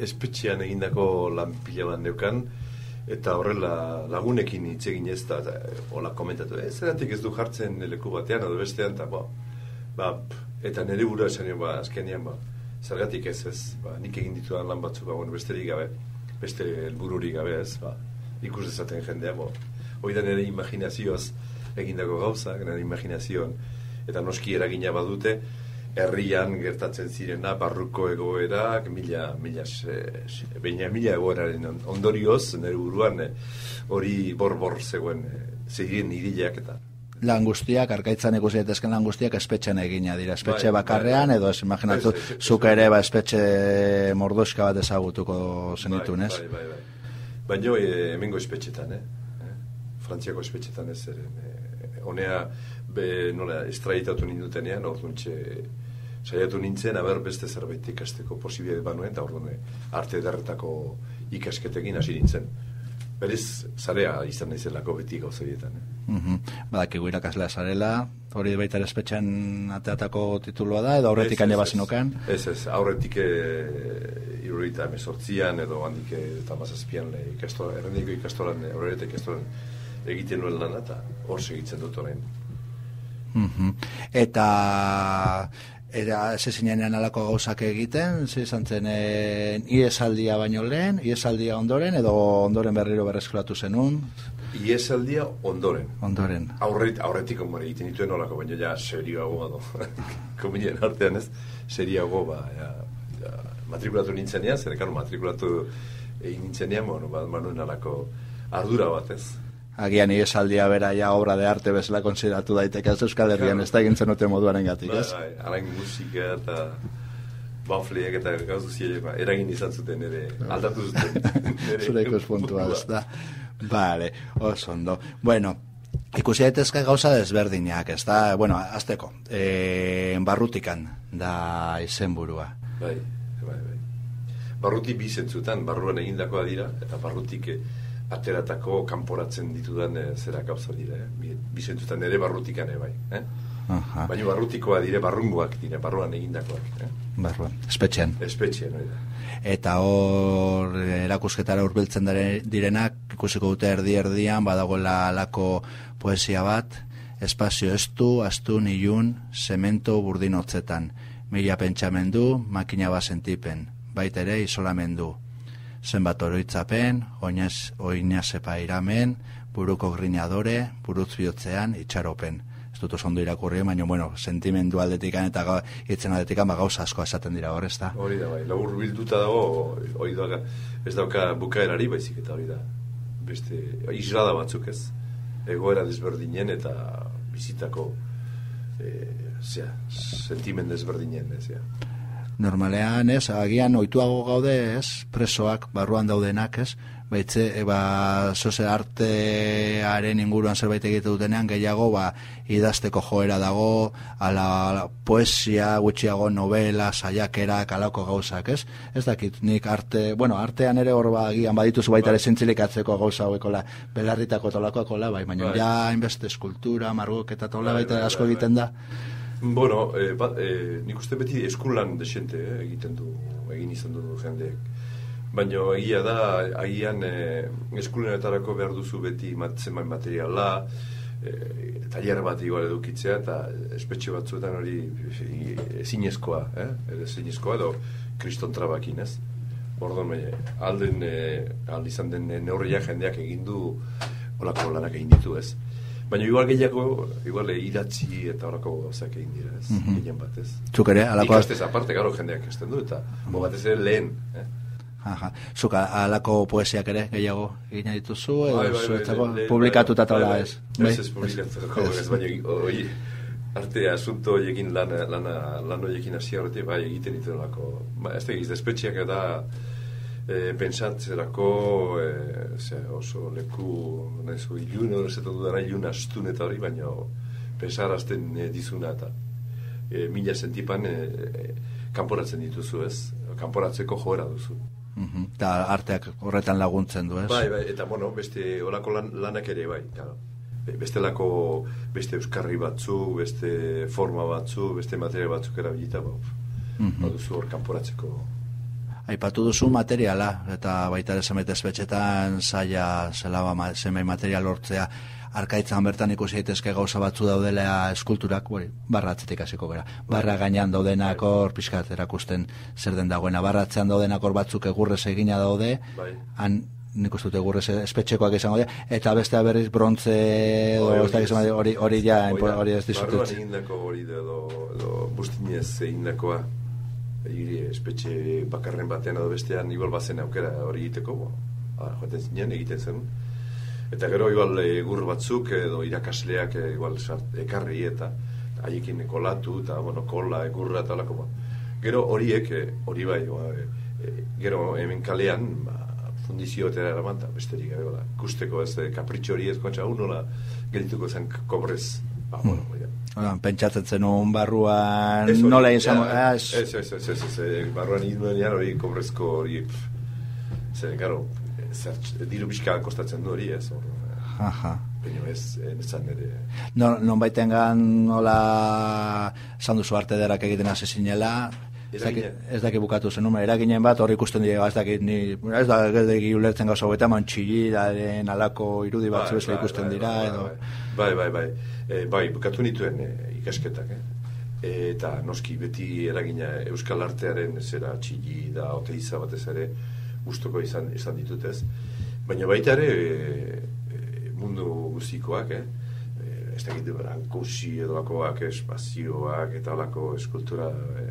espetxean egindako lan pila bat neukan, eta horrela lagunekin hitz egin ez da, eh, hola komentatu, ez zeratik ez du jartzen leku batean, edo bestean, eta, ba, ba, eta nire burua esan ba, azkenean, ba, zergatik ez ez, ba, nik egin ditudan lan batzuk, ba, bueno, besterik gabe, beste helbururik gabe ez, ba, ikus dezaten jendea, bo, hoi da nire imaginazioaz egindako gauzak, nire imaginazioan, eta noski eragina badute, herrian gertatzen zirena, barruko egoerak, mila, mila, se- se- baina mila egoeraren on- ondorioz, nire buruan eh, hori bor-bor zegoen, eh, ziren irilak eta lan guztiak, arkaitzan ikusi daitezken lan guztiak espetxean egina dira. Espetxe Bai, bakarrean, bai, bai. edo ez imaginatu, ez, zuk ere ba, espetxe mordoska bat ezagutuko zenitun, ez? Bai, bai, bai. Baina e, hemengo espetxetan, eh? eh? Frantziako espetxetan ez eren. E, honea, be, nola, estraitatu nindutenean, orduntxe, saiatu nintzen, aber beste zerbait ikasteko posibide banuen, eta orduan eh, arte ederretako ikasketekin hasi nintzen. Berez, zarea izan naizelako beti gauzerietan. Eh? Mhm. Badakigu irakaslea zarela, hori baita ere espetxean ateatako titulua da, edo aurretik ane bazinokan. Ez, ez, aurretik e, irurita emesortzian edo handik eta mazazpian e, ikastola, errendiko ikastolan, e, horreta ikastolan egiten nuen lana eta hor segitzen dut orain. Mhm. Eta era ze zinenean alako gauzak egiten, ze izan zen e, iesaldia baino lehen, iesaldia ondoren, edo ondoren berriro berreskuratu zenun, Iesaldia ondoren. ondoren. Aurret, aurretik onbore egiten dituen olako, baina ja serioagoa do. Kominen artean ez, serioago, ba, ja, ja, matrikulatu nintzenean, zer matrikulatu egin nintzenean, bueno, ba, manuen alako ardura bat ez. Agian iesaldia bera ja obra de arte bezala konsideratu daiteke ez Euskal Herrian, Claro. ez da egintzen ote moduaren gatik, Bai, ez? bai, alain musika eta bafleak eta gauzu ba, eragin izan zuten ere, aldatu zuten. nire Zure ikuspuntua, puntua. ez da. Vale, oso ondo. Bueno, ikusi daitezke gauza desberdinak, ez da, bueno, azteko, e, barrutikan da izenburua. Bai, bai, bai. Barruti bi zentzutan, barruan egindakoa dira, eta barrutik eh, ateratako kanporatzen ditudan eh, zera gauza dira, eh? bi, bi zentzutan ere barrutikan ere bai. Eh? Aha, Baina barrutikoa dire, barrungoak dire, barruan egindakoak. Eh? barruan, espetxean. Espetxean, hori da. Eta hor erakusketara hurbiltzen direnak ikusiko dute erdi erdian badagoela alako poesia bat, espazio estu, astun, ilun, zemento burdin hotzetan, mila pentsamendu, makina basentipen, baita ere isolamendu. Zenbat oroitzapen, oinaz, oinazepa iramen, buruko grinadore, burutz bihotzean, itxaropen. Ez dut oso ondo irakurri, baina, bueno, sentimendu aldetikan eta itzen aldetikan, ba, gauza asko esaten dira hor, ez da? Hori da, bai, labur bilduta dago, hori da, ez dauka bukaerari baizik eta hori da. Beste, islada batzuk ez. egoera desberdinen eta bizitako e, zea, sentimen desberdinen, ez, ja. Normalean, ez, agian oituago gaude, ez, presoak, barruan daudenak, ez, baitze, e, ba, zoze artearen inguruan zerbait egite dutenean, gehiago, ba, idazteko joera dago, ala, ala poesia, gutxiago novela, saiakerak, alako gauzak, ez? Ez dakit, nik arte, bueno, artean ere hor ba, agian badituzu baita ere zintzilik atzeko gauza hauekola, belarritako tolakoakola, bai, baina Bai. ja, hainbeste eskultura, margok eta tola Bai, baita bai, asko bai, egiten da. Bueno, e, ba, e, nik uste beti eskulan desente eh, egiten du, egin izan du jendeek. Baina egia da, agian e, eskulenetarako behar duzu beti mat, zenbait materiala, e, taller bat igual edukitzea, eta espetxe batzuetan hori ezinezkoa, eh? Ezinezkoa edo kriston trabakin, ez? Orduan, e, alden, e, aldi izan den neurria jendeak egin du olako lanak egin ditu, ez? Baina igual gehiago, igual idatzi eta horako gauzak egin dira, ez? Mhm. Gehien bat, ez? Zuk ere, alako... Ikastez aparte, garo jendeak esten du, eta bo batez ere lehen, eh? Aha. Zuk alako poesiak ere gehiago egin dituzu, edo Bai, bai, bai, le- publikatuta tola bai. ez? Ez, ez publikatuta, ez, baina oi, arte asunto horiekin lana, lana, lan horiekin hasi horretik, bai, egiten ditu lako. Ba, ez da, despetxeak da, e, pentsatzerako, e, ze, oso leku, nezu, ilun, horrezetan dudana, ilun astun eta hori, baina pensarazten e, dizuna eta e, mila sentipan e, e, kanporatzen dituzu ez, kanporatzeko joera duzu. Mhm. Eta arteak horretan laguntzen du, ez? Bai, bai, eta bueno, beste olako lan, lanak ere bai, claro. Be- Bestelako beste euskarri batzuk, beste forma batzuk, beste material batzuk erabilita, ba, Mhm. baduzu hor kanporatzeko. Aipatu duzu materiala, eta baita ere zenbait espetxetan zaila zela ba, zenbait material lortzea arkaitzan bertan ikusi daitezke gauza batzu daudela eskulturak, hori, barra atzetik hasiko gara. Barra gainean daudenak hor pixkat erakusten zer den dagoena. Barra atzean daudenak hor batzuk egurrez egina daude, Bai. han nik uste dut egurrez espetxekoak izango dira, eta bestea berriz brontze edo Bai, ez hori hori, hori ja, Hori hori ez dizut Barruan utzi. egindako hori edo, edo bustinez egindakoa, espetxe bakarren batean edo bestean igual bazen aukera hori egiteko, bo, ah, joaten zinen egiten zen. Eta gero igual egur batzuk edo irakasleak eh, igual sart, ekarri eta haiekin kolatu eta bueno, kola, egurra eta holako. ba. Gero horiek, eh, hori bai, ba, eh, eh, gero hemen kalean, ba, fundizio eta eraman, eta besterik gabe, ba, ikusteko ez, eh, kapritxo hori ez, kontxa, hau nola geldituko zen kobrez, ba, bueno, hori Hola, pentsatzen zenun barruan Ez hori, nola izango, ja, ah, Ez, ez, ez, ez, ez, ez, barruan iduenean hori kobrezko hori, zer, garo, zer, diru pixka kostatzen du hori, ez, hor, Aha. baina ez, eh, nezan ere, No, non baitengan nola esan duzu arte derak egiten hasi zinela, ez daki, ez daki bukatu zen numero, eraginen bat hor ikusten dira, ez dakit ni, ez da gedegi ulertzen gauza eta mantxillidaren alako irudi batzu bezala ikusten bai, dira, bai, edo... Bai, bai, bai. E, bai, bukatu nituen e, ikasketak, eh? eta noski beti eragina euskal artearen zera txilli da oteiza batez ere gustoko izan izan ditut ez. Baina baita ere e, e, mundu guztikoak, eh? E, ez dakit brankusi edo lakoak, espazioak eta olako eskultura e,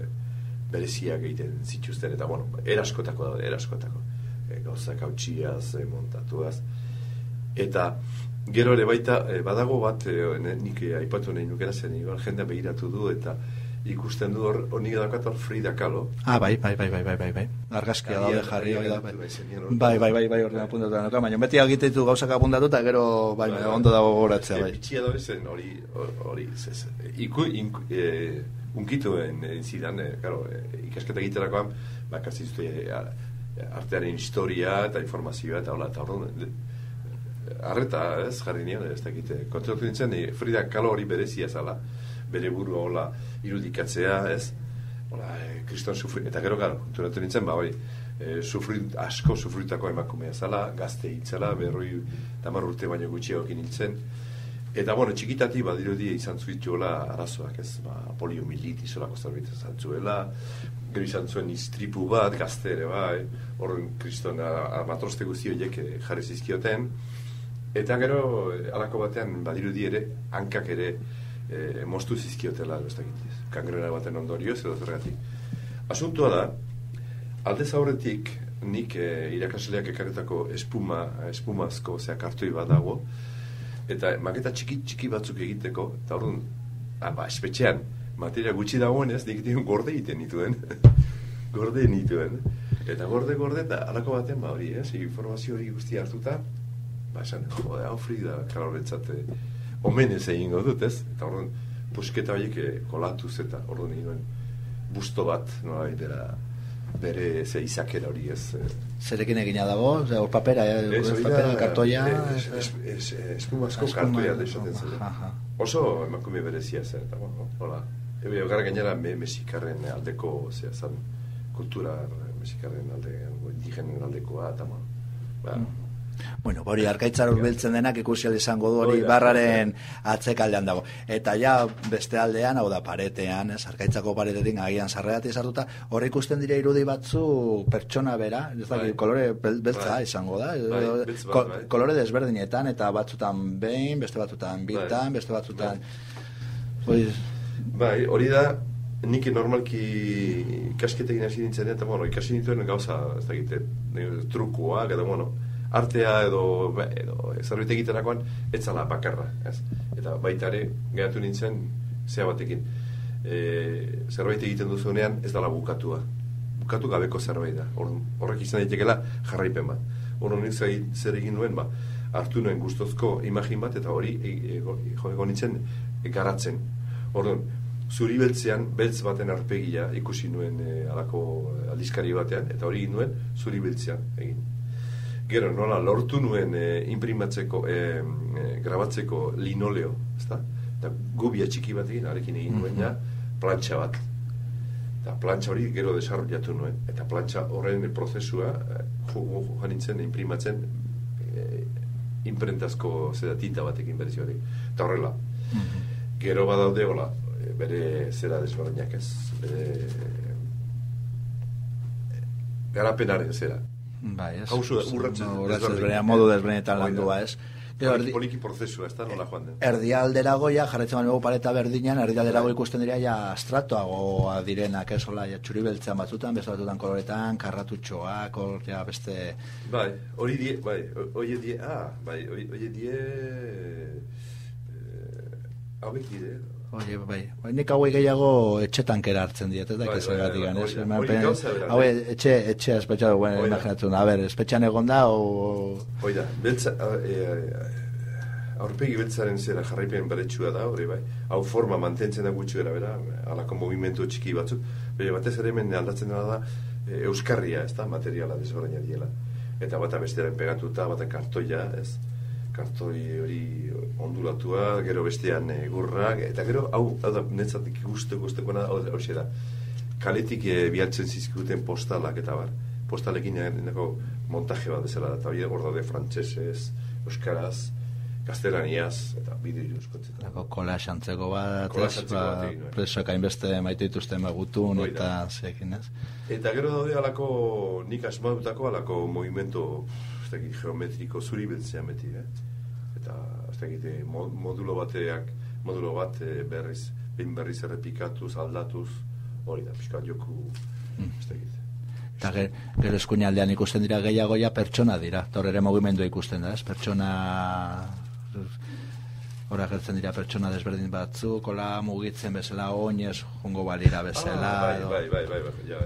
bereziak egiten zituzten, eta bueno, eraskotako da, eraskotako. E, gauzak hautsiaz, montatuaz. Eta gero ere baita, e, badago bat, e, nik e, aipatu nahi nukera zen, igual jendea begiratu du, eta ikusten du hor, honi dakat hor Frida Kahlo. Ah, bai, bai, bai, bai, bai, bai, bai. Argazkia daude jarri, bai. naizen, hor. Bai, bai, bai, bai, hori apuntatu da, baina beti egite ditu gauzak apuntatu eta gero, bai, bai, ondo dago goratzea, E, bai. bitxia da zen hori, hori, iku, inku, e, unkituen zidan, e, e, ikasketa egiterakoan, bakazin zute e, artearen historia eta informazioa eta hola, eta de- arreta, ez, jarri nion, ez dakite, kontratu nintzen, e, Frida Kahlo hori berezia zala, bere burua hola irudikatzea, ez, hola, e, kriston sufri, eta gero gara, konturatu nintzen, ba, hori, e, sufrit, asko sufritako emakumea zala, gazte hitzala, berroi tamar urte baino gutxiagokin hiltzen, Eta, bueno, txikitati badirudi izan zuituela arazoak, ez, ba, poliomilitis olako zerbait izan zuela, gero izan zuen istripu bat, gazte ere, bai, horren kriston a- matroste guzti horiek eh, jarri zizkioten, eta gero, halako batean, badirudi ere, hankak ere e, mostu zizkiotela, ez dakit, kangrena baten ondorioz, edo zergatik. Asuntua da, aldez aurretik, nik e, irakasleak ekarretako espuma, espumazko, zea kartoi bat dago, eta maketa txiki txiki batzuk egiteko, eta ah, ba, espetxean, materia gutxi dagoenez, nik diun gorde egiten nituen. gorde nituen. Eta gorde, gorde, eta alako baten, ba, hori, ez, informazio hori guzti hartuta, ba, esan, jode, hau fri da, kaloretzat, omenez egingo dut, ez? Eta orduan, pusketa horiek eh, kolatuz eta orduan egin busto bat, nola dira, bere ze izakera hori, ez? eh, Zerekin egina dago, ze, hor papera, eh, Ez, da, papera, kartoia... Es, es, es, kartoia desaten zen. Oso emakume berezia zen, eta bueno, hola. Ebe, gara gainera me, mexikarren aldeko, zea, zan, kultura mexikarren alde, indigenen aldekoa, eta bueno, ba, Bueno, hori arkaitzar urbiltzen denak ikusi ahal izango du hori barraren atzekaldean dago. Eta ja beste aldean, hau da paretean, ez, arkaitzako paretetik agian sarreati sartuta, hor ikusten dira irudi batzu pertsona bera, ez da, Bai. kolore bel- beltza Bai. izango da, Bai, ko- bai. kolore desberdinetan, eta batzutan behin, beste batzutan bitan, Bai. beste batzutan... Hori, Bai, hori da, nik normalki ikasketekin hasi nintzen, eta bueno, ikasi nituen gauza, ez da egite, trukuak, edo bueno, artea edo, ba, edo zerbait egiterakoan, ez zala bakarra, ez? Eta baita ere, gehatu nintzen, zea batekin, e, zerbait egiten duzunean ez dala bukatua. Bukatu gabeko zerbait da. Hor, horrek izan daitekeela jarraipen bat. Hor nik zer, egin nuen, ba, hartu nuen gustozko imagin bat, eta hori e, e, jo egon nintzen e, garatzen. Orduan, zuri beltzean, beltz baten arpegia ikusi nuen e, alako aldizkari batean, eta hori egin nuen zuri beltzean egin. Gero, nola, lortu nuen e, imprimatzeko, e, e, grabatzeko linoleo, ezta? Eta gubia txiki batekin, arekin egin nuen ja, plantxa bat. Eta plantxa hori gero desarrollatu nuen. Eta plantxa horren prozesua, eh, jo, jo, joan nintzen imprimatzen e, imprentazko zera tinta batekin berezi hori. Eta horrela. Gero badaude, hola, bere zera desberdinak ez. Bere garapenaren zera. Bai, ez? Hauzu da, urratsen No, urratsen desberdin. desberdinak, modu desberdinetan landua, ez? Poliki, poliki prozesua, ez da nola joan den. erdialderago ja jarretzen baino pareta berdinan erdialderago ikusten dira ja astratoagoa direnak ez hola ja txuri beltzean batzutan beste batzutan koloretan karratutxoak ja beste Bai, hori die, bai, hori die, ah, bai, hori die, eh, hauek die, Oie, bai, bai, nik hauei gehiago etxetankera hartzen diet, ez da, Bai, ez bai, bai, gatik bai, ez? gauza bera, Haue, bai. etxe, etxe espetxa, bueno, imaginatzen, a ber, espetxan egon da, o... hori da, beltza, e, aurpegi beltzaren zera jarraipen beretsua da, hori bai, hau forma mantentzen da gutxi bera, bera, alako movimentu txiki batzuk, baina batez ere hemen aldatzen dena da, e, euskarria, ez da, materiala desberdina diela. Eta bata bestearen pegatuta, bata kartoia, ez, kartoi hori ondulatua, gero bestean e, gurrak, eta gero, hau, hau da, netzatik ikuste guztekoena, hau hau da, kaletik e, bialtzen zizkuten postalak eta bar. Postalekin nako montaje bat bezala, eta hori hor daude frantsesez, euskaraz, gaztelaniaz, eta bideo iruzkotzetan. Lako kola xantzeko bat, Kola ez, xantzeko ba, bat presoak hainbeste maite dituzten magutun da. eta zekin, ez? Eta gero daude alako, nik asmatutako alako movimento, ez geometriko zuri beltzean beti, eh? Eta, ez dakit, mo- modulo bateak, modulo bat eh, berriz, behin berriz errepikatuz, aldatuz, hori da, pixka joku, ez dakit. Eta ger, gero eskuinaldean ikusten dira gehiago ja pertsona dira. Eta hor ere mugimendua ikusten da, ez? Pertsona... Hor agertzen dira pertsona desberdin batzu, kola mugitzen bezala oinez, jungo balira bezala. Ah, bai, edo- bai, bai, bai, bai, ja.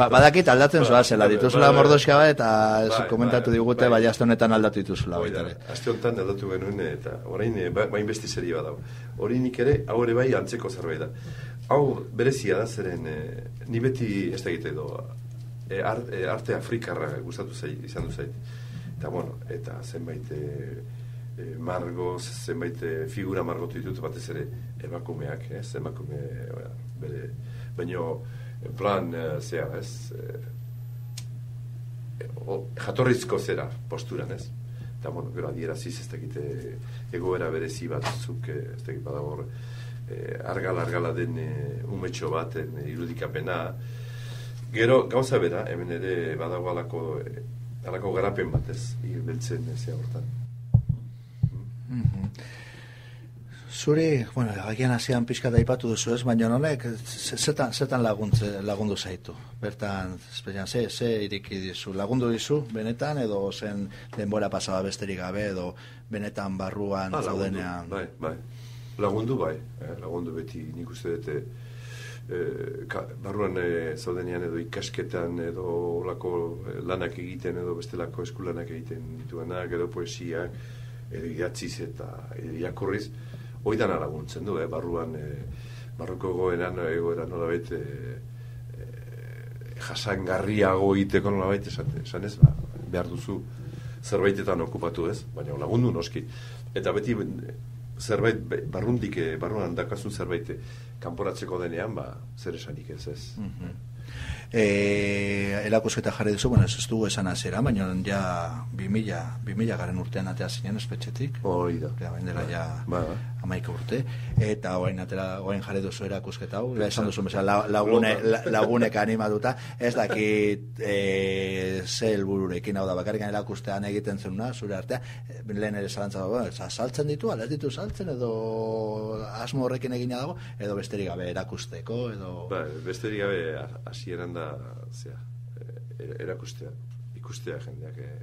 Ba, badakit aldatzen Bai, zoa zela, bai, dituzula bai, bai. mordoska bat, eta ez Bai, komentatu bai, digute, bai. bai, honetan aldatu dituzula ere. aste honetan aldatu genuen eta orain eh, ba- bain beste serie badago. Hori nik ere, hau ere bai antzeko zerbait da. Hau berezia da zeren eh, ni beti ez da egite edo eh, ar- eh, arte afrikarra gustatu zait, izan du zait. Eta bueno, eta zenbait eh, eh, margo, zenbait eh, figura margotu ditut batez ere emakumeak, ez, emakume eh, bere, baino en plan, eh, zea, ez, eh, o, jatorrizko zera posturan, ez? Eta, bueno, gero adieraziz ez dakite egoera berezi batzuk, eh, ez dakit badago hor, eh, argal argala den eh, umetxo baten eh, irudikapena. Gero, gauza bera, hemen ere badago alako, eh, alako garapen bat, ez? Hil ez hortan. Zuri, bueno, agian hasian pixka da ipatu duzu ez, baina honek ze- zetan, zetan laguntze, lagundu zaitu. Bertan, esperian, ze, ze iriki dizu, lagundu dizu, benetan, edo zen denbora pasaba besterik gabe, edo benetan barruan Ah, zaudenean. Bai, bai. Lagundu bai, eh, lagundu beti nik uste dute eh, ka, barruan eh, zaudenean edo ikasketan edo olako eh, lanak egiten edo bestelako eskulanak egiten dituenak edo poesiak idatziz eta edo irakurriz hoi dana laguntzen du, eh, barruan eh, barruko goeran egoera nolabait eh, eh, jasangarriago egiteko nolabait esan, esan ez, ba, behar duzu zerbaitetan okupatu ez, baina lagundu noski. Eta beti eh, zerbait, barrundik, eh, barruan dakazu zerbait eh, kanporatzeko denean, ba, zer esanik ez ez. E, erakusketa jarri duzu, bueno, ez dugu esan azera, baina ja 2000, 2000 garen urtean atea zinen espetxetik. Hoi da. Ja, bain dela ja Ba, ba. amaika urte. Eta orain atera, orain jarri duzu erakusketa hau. Esan duzu, bezala, la- lagune, la- lagunek animatuta. Ez dakit e, ze helbururekin hau da, bakarrikan erakustean egiten zenuna, zure artea. E, lehen ere zalantza dago, "Za- saltzen ditu, ala ditu saltzen, edo asmo horrekin egina dago, edo besterik gabe erakusteko, edo... Ba, besterik gabe ha- hasieran da, zera, eh, erakustea, ikustea jendeak eh,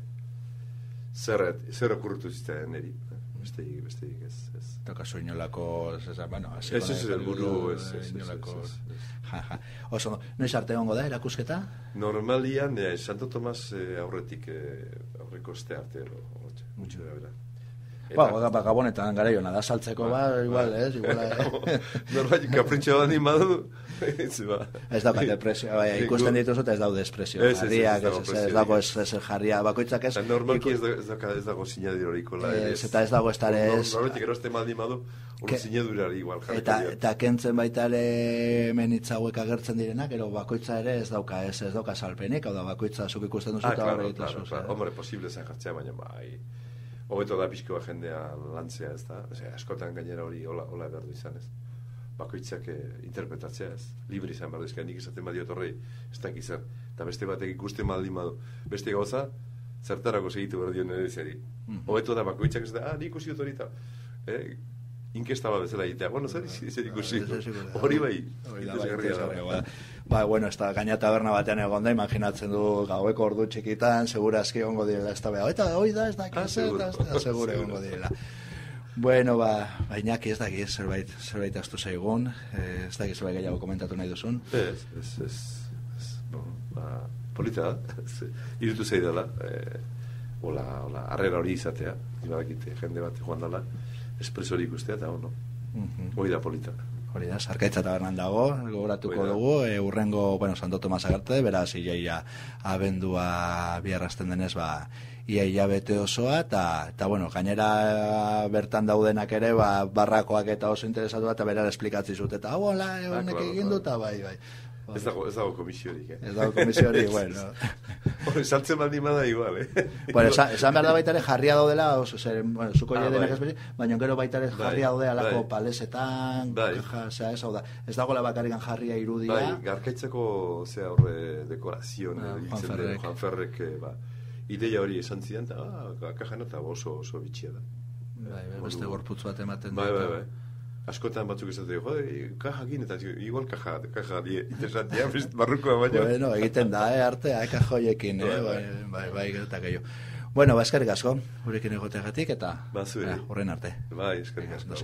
zer, zer okurrutu zitzaidan niri. Besterik, besterik ez, ez. Tokazu inolako, ez, ez, bueno, Ez, ez, helburu, ez, ez, ez, inolako- ez, ez, Ja, ja. Oso, ondo. noiz arte egongo da erakusketa? Normalian, eh, Santo Tomas eh, aurretik eh, aurreko este arte, edo, hortxe, gutxi da bera. Ba, ba, ba, gabonetan gara jona da saltzeko, ba, igual, ez, igual, eh. Norbait kapritxo bat badu, ez, ba. Ez daukate presio, bai, ikusten dituzu eta ez daude espresio. Ez, ez, ez, ez dago ez, ez, ez ez, ez, jarria, bakoitzak ez. Normalki ez, da, ez, dago, ez dago sinadurariko la. Ez, eta ez dago estar ez- Norbaitik eroste badu, hori Ke- sinadurari igual jarriko Eta, eta kentzen baita ere menitza hauek agertzen direnak, ero bakoitza ere ez dauka, ez, ez dauka salpenik, hau da, bakoitza zuk ikusten duzu Ah, eta claro, horre claro, claro. Hombre, posible zen jartzea, baina bai. Hobeto da pixko bat jendea lantzea, ez da? Osea, askotan gainera hori hola, hola behar du izan, ez? Bakoitzak eh, interpretatzea, ez? Libre izan behar du, ezka nik esaten badiot horrei, ez dakit zer. Eta beste batek ikusten maldin badu. Beste gauza, zertarako segitu behar dion ere zeri. Mhm. Hobeto da bakoitzak ez da, ah, nik ikusi dut hori eh, inkesta bat bezala egitea. Bueno, zer, zer ikusi? Hori bai, da, bai, da. da. Ba, bueno, ez da, gaina taberna batean egon da, imaginatzen du gaueko ordu txikitan, segurazki egongo direla, ez da beha, eta hoi da, ez da, Ah, da, ez da, seguro Seguro. egongo direla. Bueno, ba, bainaki ez daki, zerbait, zerbait astu zaigun, eh, ez daki zerbait gehiago komentatu nahi duzun. Ez, ez, ez, ez, bon, ba, polita da, irutu zaidala, eh, hola, hola, arrera hori izatea, badakite jende bat joan dela, espreso hori ikustea, eta ono, Mhm. hori da polita. Hori da, sarkaitza tabernan dago, gogoratuko dugu, e, urrengo, bueno, Santo Tomas agarte, beraz, iaia abendua biarrasten denez, ba, ia hilabete osoa, eta, eta bueno, gainera bertan daudenak ere, ba, barrakoak eta oso interesatu eta berar esplikatzi zut, eta hau, hola, honek claro, egin claro. du, eta bai, bai. Ez dago, ez dago komisiorik, eh? Ez dago komisio hori, bueno. Hori, saltzen baldin bada igual, eh? Bueno, esan, esan behar da baita ere jarria daudela, oso, zer, bueno, zuko Ah, ah, bai. espezi, baina gero baita ere Bai, jarria daude alako bai. palesetan, Bai. kaja, osea, ez hau da, ez dagoela bakarrikan jarria irudia, Bai, garkaitzako zea horre dekorazioan, Ah, Juan Ferrek. Juan Ferrek, eh, ba, ideia hori esan zidan, eta, ah, kajan eta oso, oso bitxia da. bai, bai, beste gorputz bat ematen Bai, dit, bai, bai. Askotan batzuk esate, jode, kaja gin, eta zio, igual kaja, kaja interesantia, barrukoa baina. Bueno, egiten da, eh, artea, eka joiekin, eh, bai, bai, bai, eta gehiago. Bueno, ba, eskerrik asko, gurekin egoteagatik, eta Ba, eh, horren arte. Bai, eskerrik asko.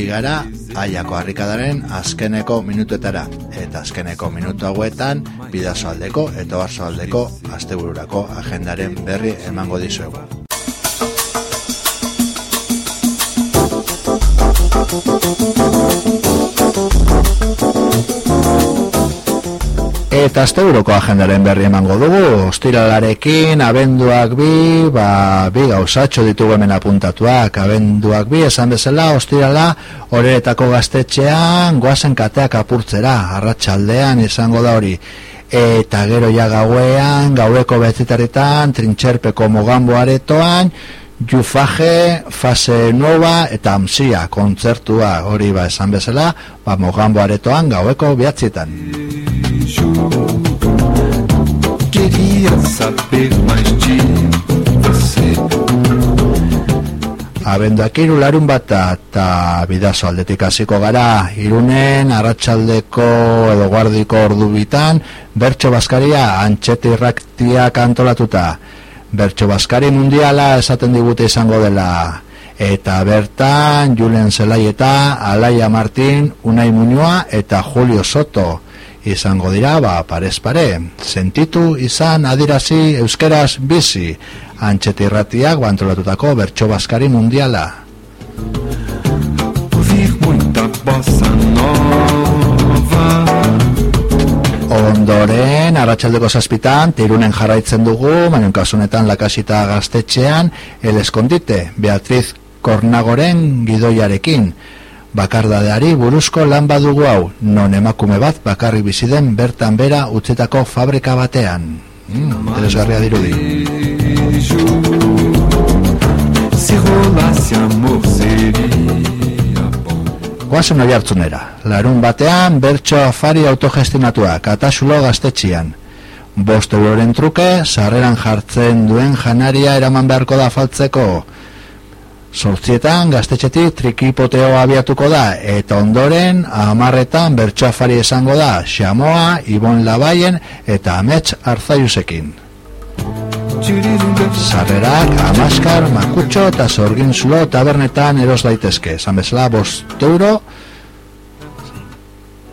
Iritsi gara, aiako harrikadaren azkeneko minutuetara. Eta azkeneko minutu hauetan, bidazo aldeko eta oarzo aldeko astebururako agendaren berri emango dizuegu. Eta azte euroko agendaren berri emango dugu, ostiralarekin, abenduak bi, ba, bi gauzatxo ditugu hemen apuntatuak, abenduak bi, esan bezala, ostirala, horeretako gaztetxean, goazen kateak apurtzera, arratsaldean izango da hori, eta gero ja gauean, gaueko betzitaretan, trintxerpeko mogambo aretoan, Jufaje, fase nova eta amsia kontzertua. Hori ba esan bezala, ba mogambo aretoan gaueko behatzietan. Queria saber mais de você. Abenduak hiru larun bata eta bidazo aldetik hasiko gara irunen arratsaldeko edo guardiko ordu bitan bertso baskaria antxete irraktiak antolatuta bertso baskari mundiala esaten digute izango dela eta bertan Julen Zelaieta, Alaia Martin, Unai Muñoa eta Julio Soto izango dira, ba, parez pare sentitu izan adirazi euskeraz bizi antxete irratiak bantolatutako bertso baskari mundiala. Ondoren, arratsaldeko zazpitan, tirunen jarraitzen dugu, baina kasunetan lakasita gaztetxean, el eskondite, Beatriz Kornagoren gidoiarekin. Bakardadeari buruzko lan badugu hau, non emakume bat bakarri bizi den bertan bera utzitako fabrika batean. Mm, interesgarria dirudi. Goazen hori hartzunera. Larun batean, bertso afari autogestionatua, katasulo gaztetxian. Bost euroren truke, sarreran jartzen duen janaria eraman beharko da faltzeko. Sortzietan, gaztetxetik trikipoteo abiatuko da, eta ondoren, amarretan bertso afari esango da, Xamoa, Ibon Labaien eta Amets Arzaiusekin. Sarrerak, amaskar, makutxo eta zorgin zulo tabernetan eros daitezke. Esan bezala, bost euro,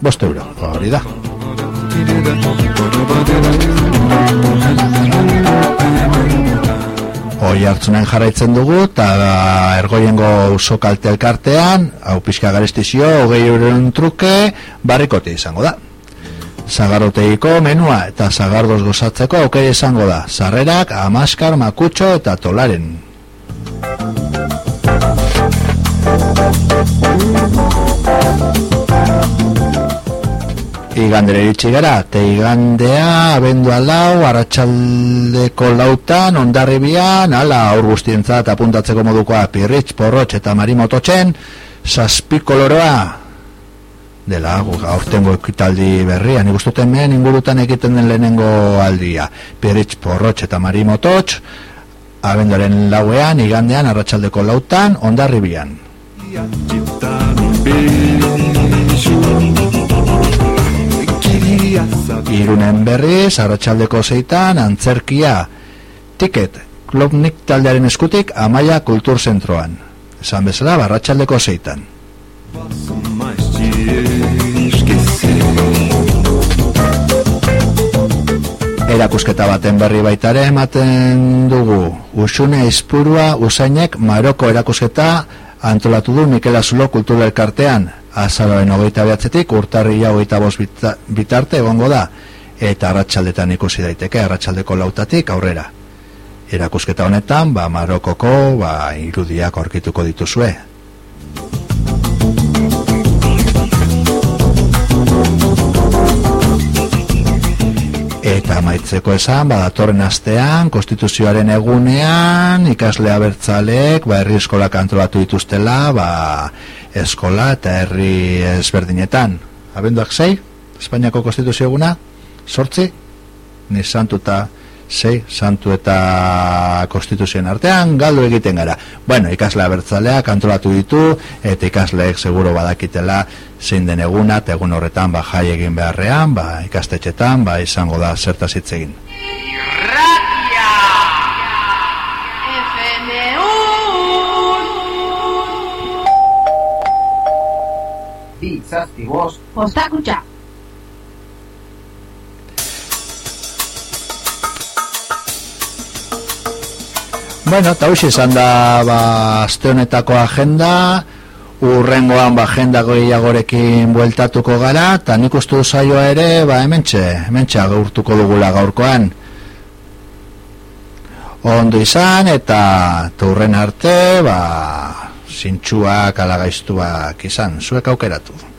bost euro, hori da. Hoi hartzunen jarraitzen dugu, eta ergoiengo uso kalte elkartean, hau pixka garestizio, hogei euren truke, barrikote izango da. Zagarroteiko menua eta zagardoz gozatzeko aukera izango da. Sarrerak, amaskar, makutxo eta tolaren. Igandere iritsi gara, te igandea, abendua lau, arratsaldeko lautan, ondarribian, ala aur guztientzat apuntatzeko modukoa, pirritx, porrotx eta marimototxen, saspikoloroa, dela aurtengo ekitaldi berria, nik uste dut hemen ingurutan egiten den lehenengo aldia. Pirritx, porrotx eta marimototx, abenduaren lauean, igandean, arratsaldeko lautan, ondarribian. Irunen berriz, arratsaldeko zeitan, antzerkia, tiket, klubnik taldearen eskutik, amaia kulturzentroan. Esan bezala, barratxaldeko zeitan. Erakusketa baten berri baita ere ematen dugu. Usune Izpurua Usainek Maroko erakusketa antolatu du Mikel Azulo kultura elkartean. Azaroen hogeita behatzetik urtarria hogeita bost bita- bitarte egongo da. Eta arratsaldetan ikusi daiteke arratsaldeko lautatik aurrera. Erakusketa honetan, ba, Marokoko ba, irudiak aurkituko dituzue. Eta amaitzeko esan, badatorren astean, konstituzioaren egunean, ikasle abertzalek, ba, herri eskolak antolatu dituztela, ba, eskola eta herri ezberdinetan. Abenduak zei, Espainiako konstituzio eguna, sortzi, ni santu eta sei, santu eta konstituzioen artean, galdu egiten gara. Bueno, ikasle abertzaleak antolatu ditu, eta ikasleek seguro badakitela zein den eguna, eta egun horretan ba, jai egin beharrean, ba, ikastetxetan, ba, izango da zertaz hitz egin. Bi, zazpi, bost. Postakutxa. Bueno, eta izan da, ba, azte honetako agenda, urrengoan ba, agenda gehiagorekin bueltatuko gara, eta nik uste saioa ere, ba, hementxe, hementxe agurtuko dugula gaurkoan. Ondo izan, eta turren arte, ba, zintxuak alagaiztuak izan, zuek aukeratu.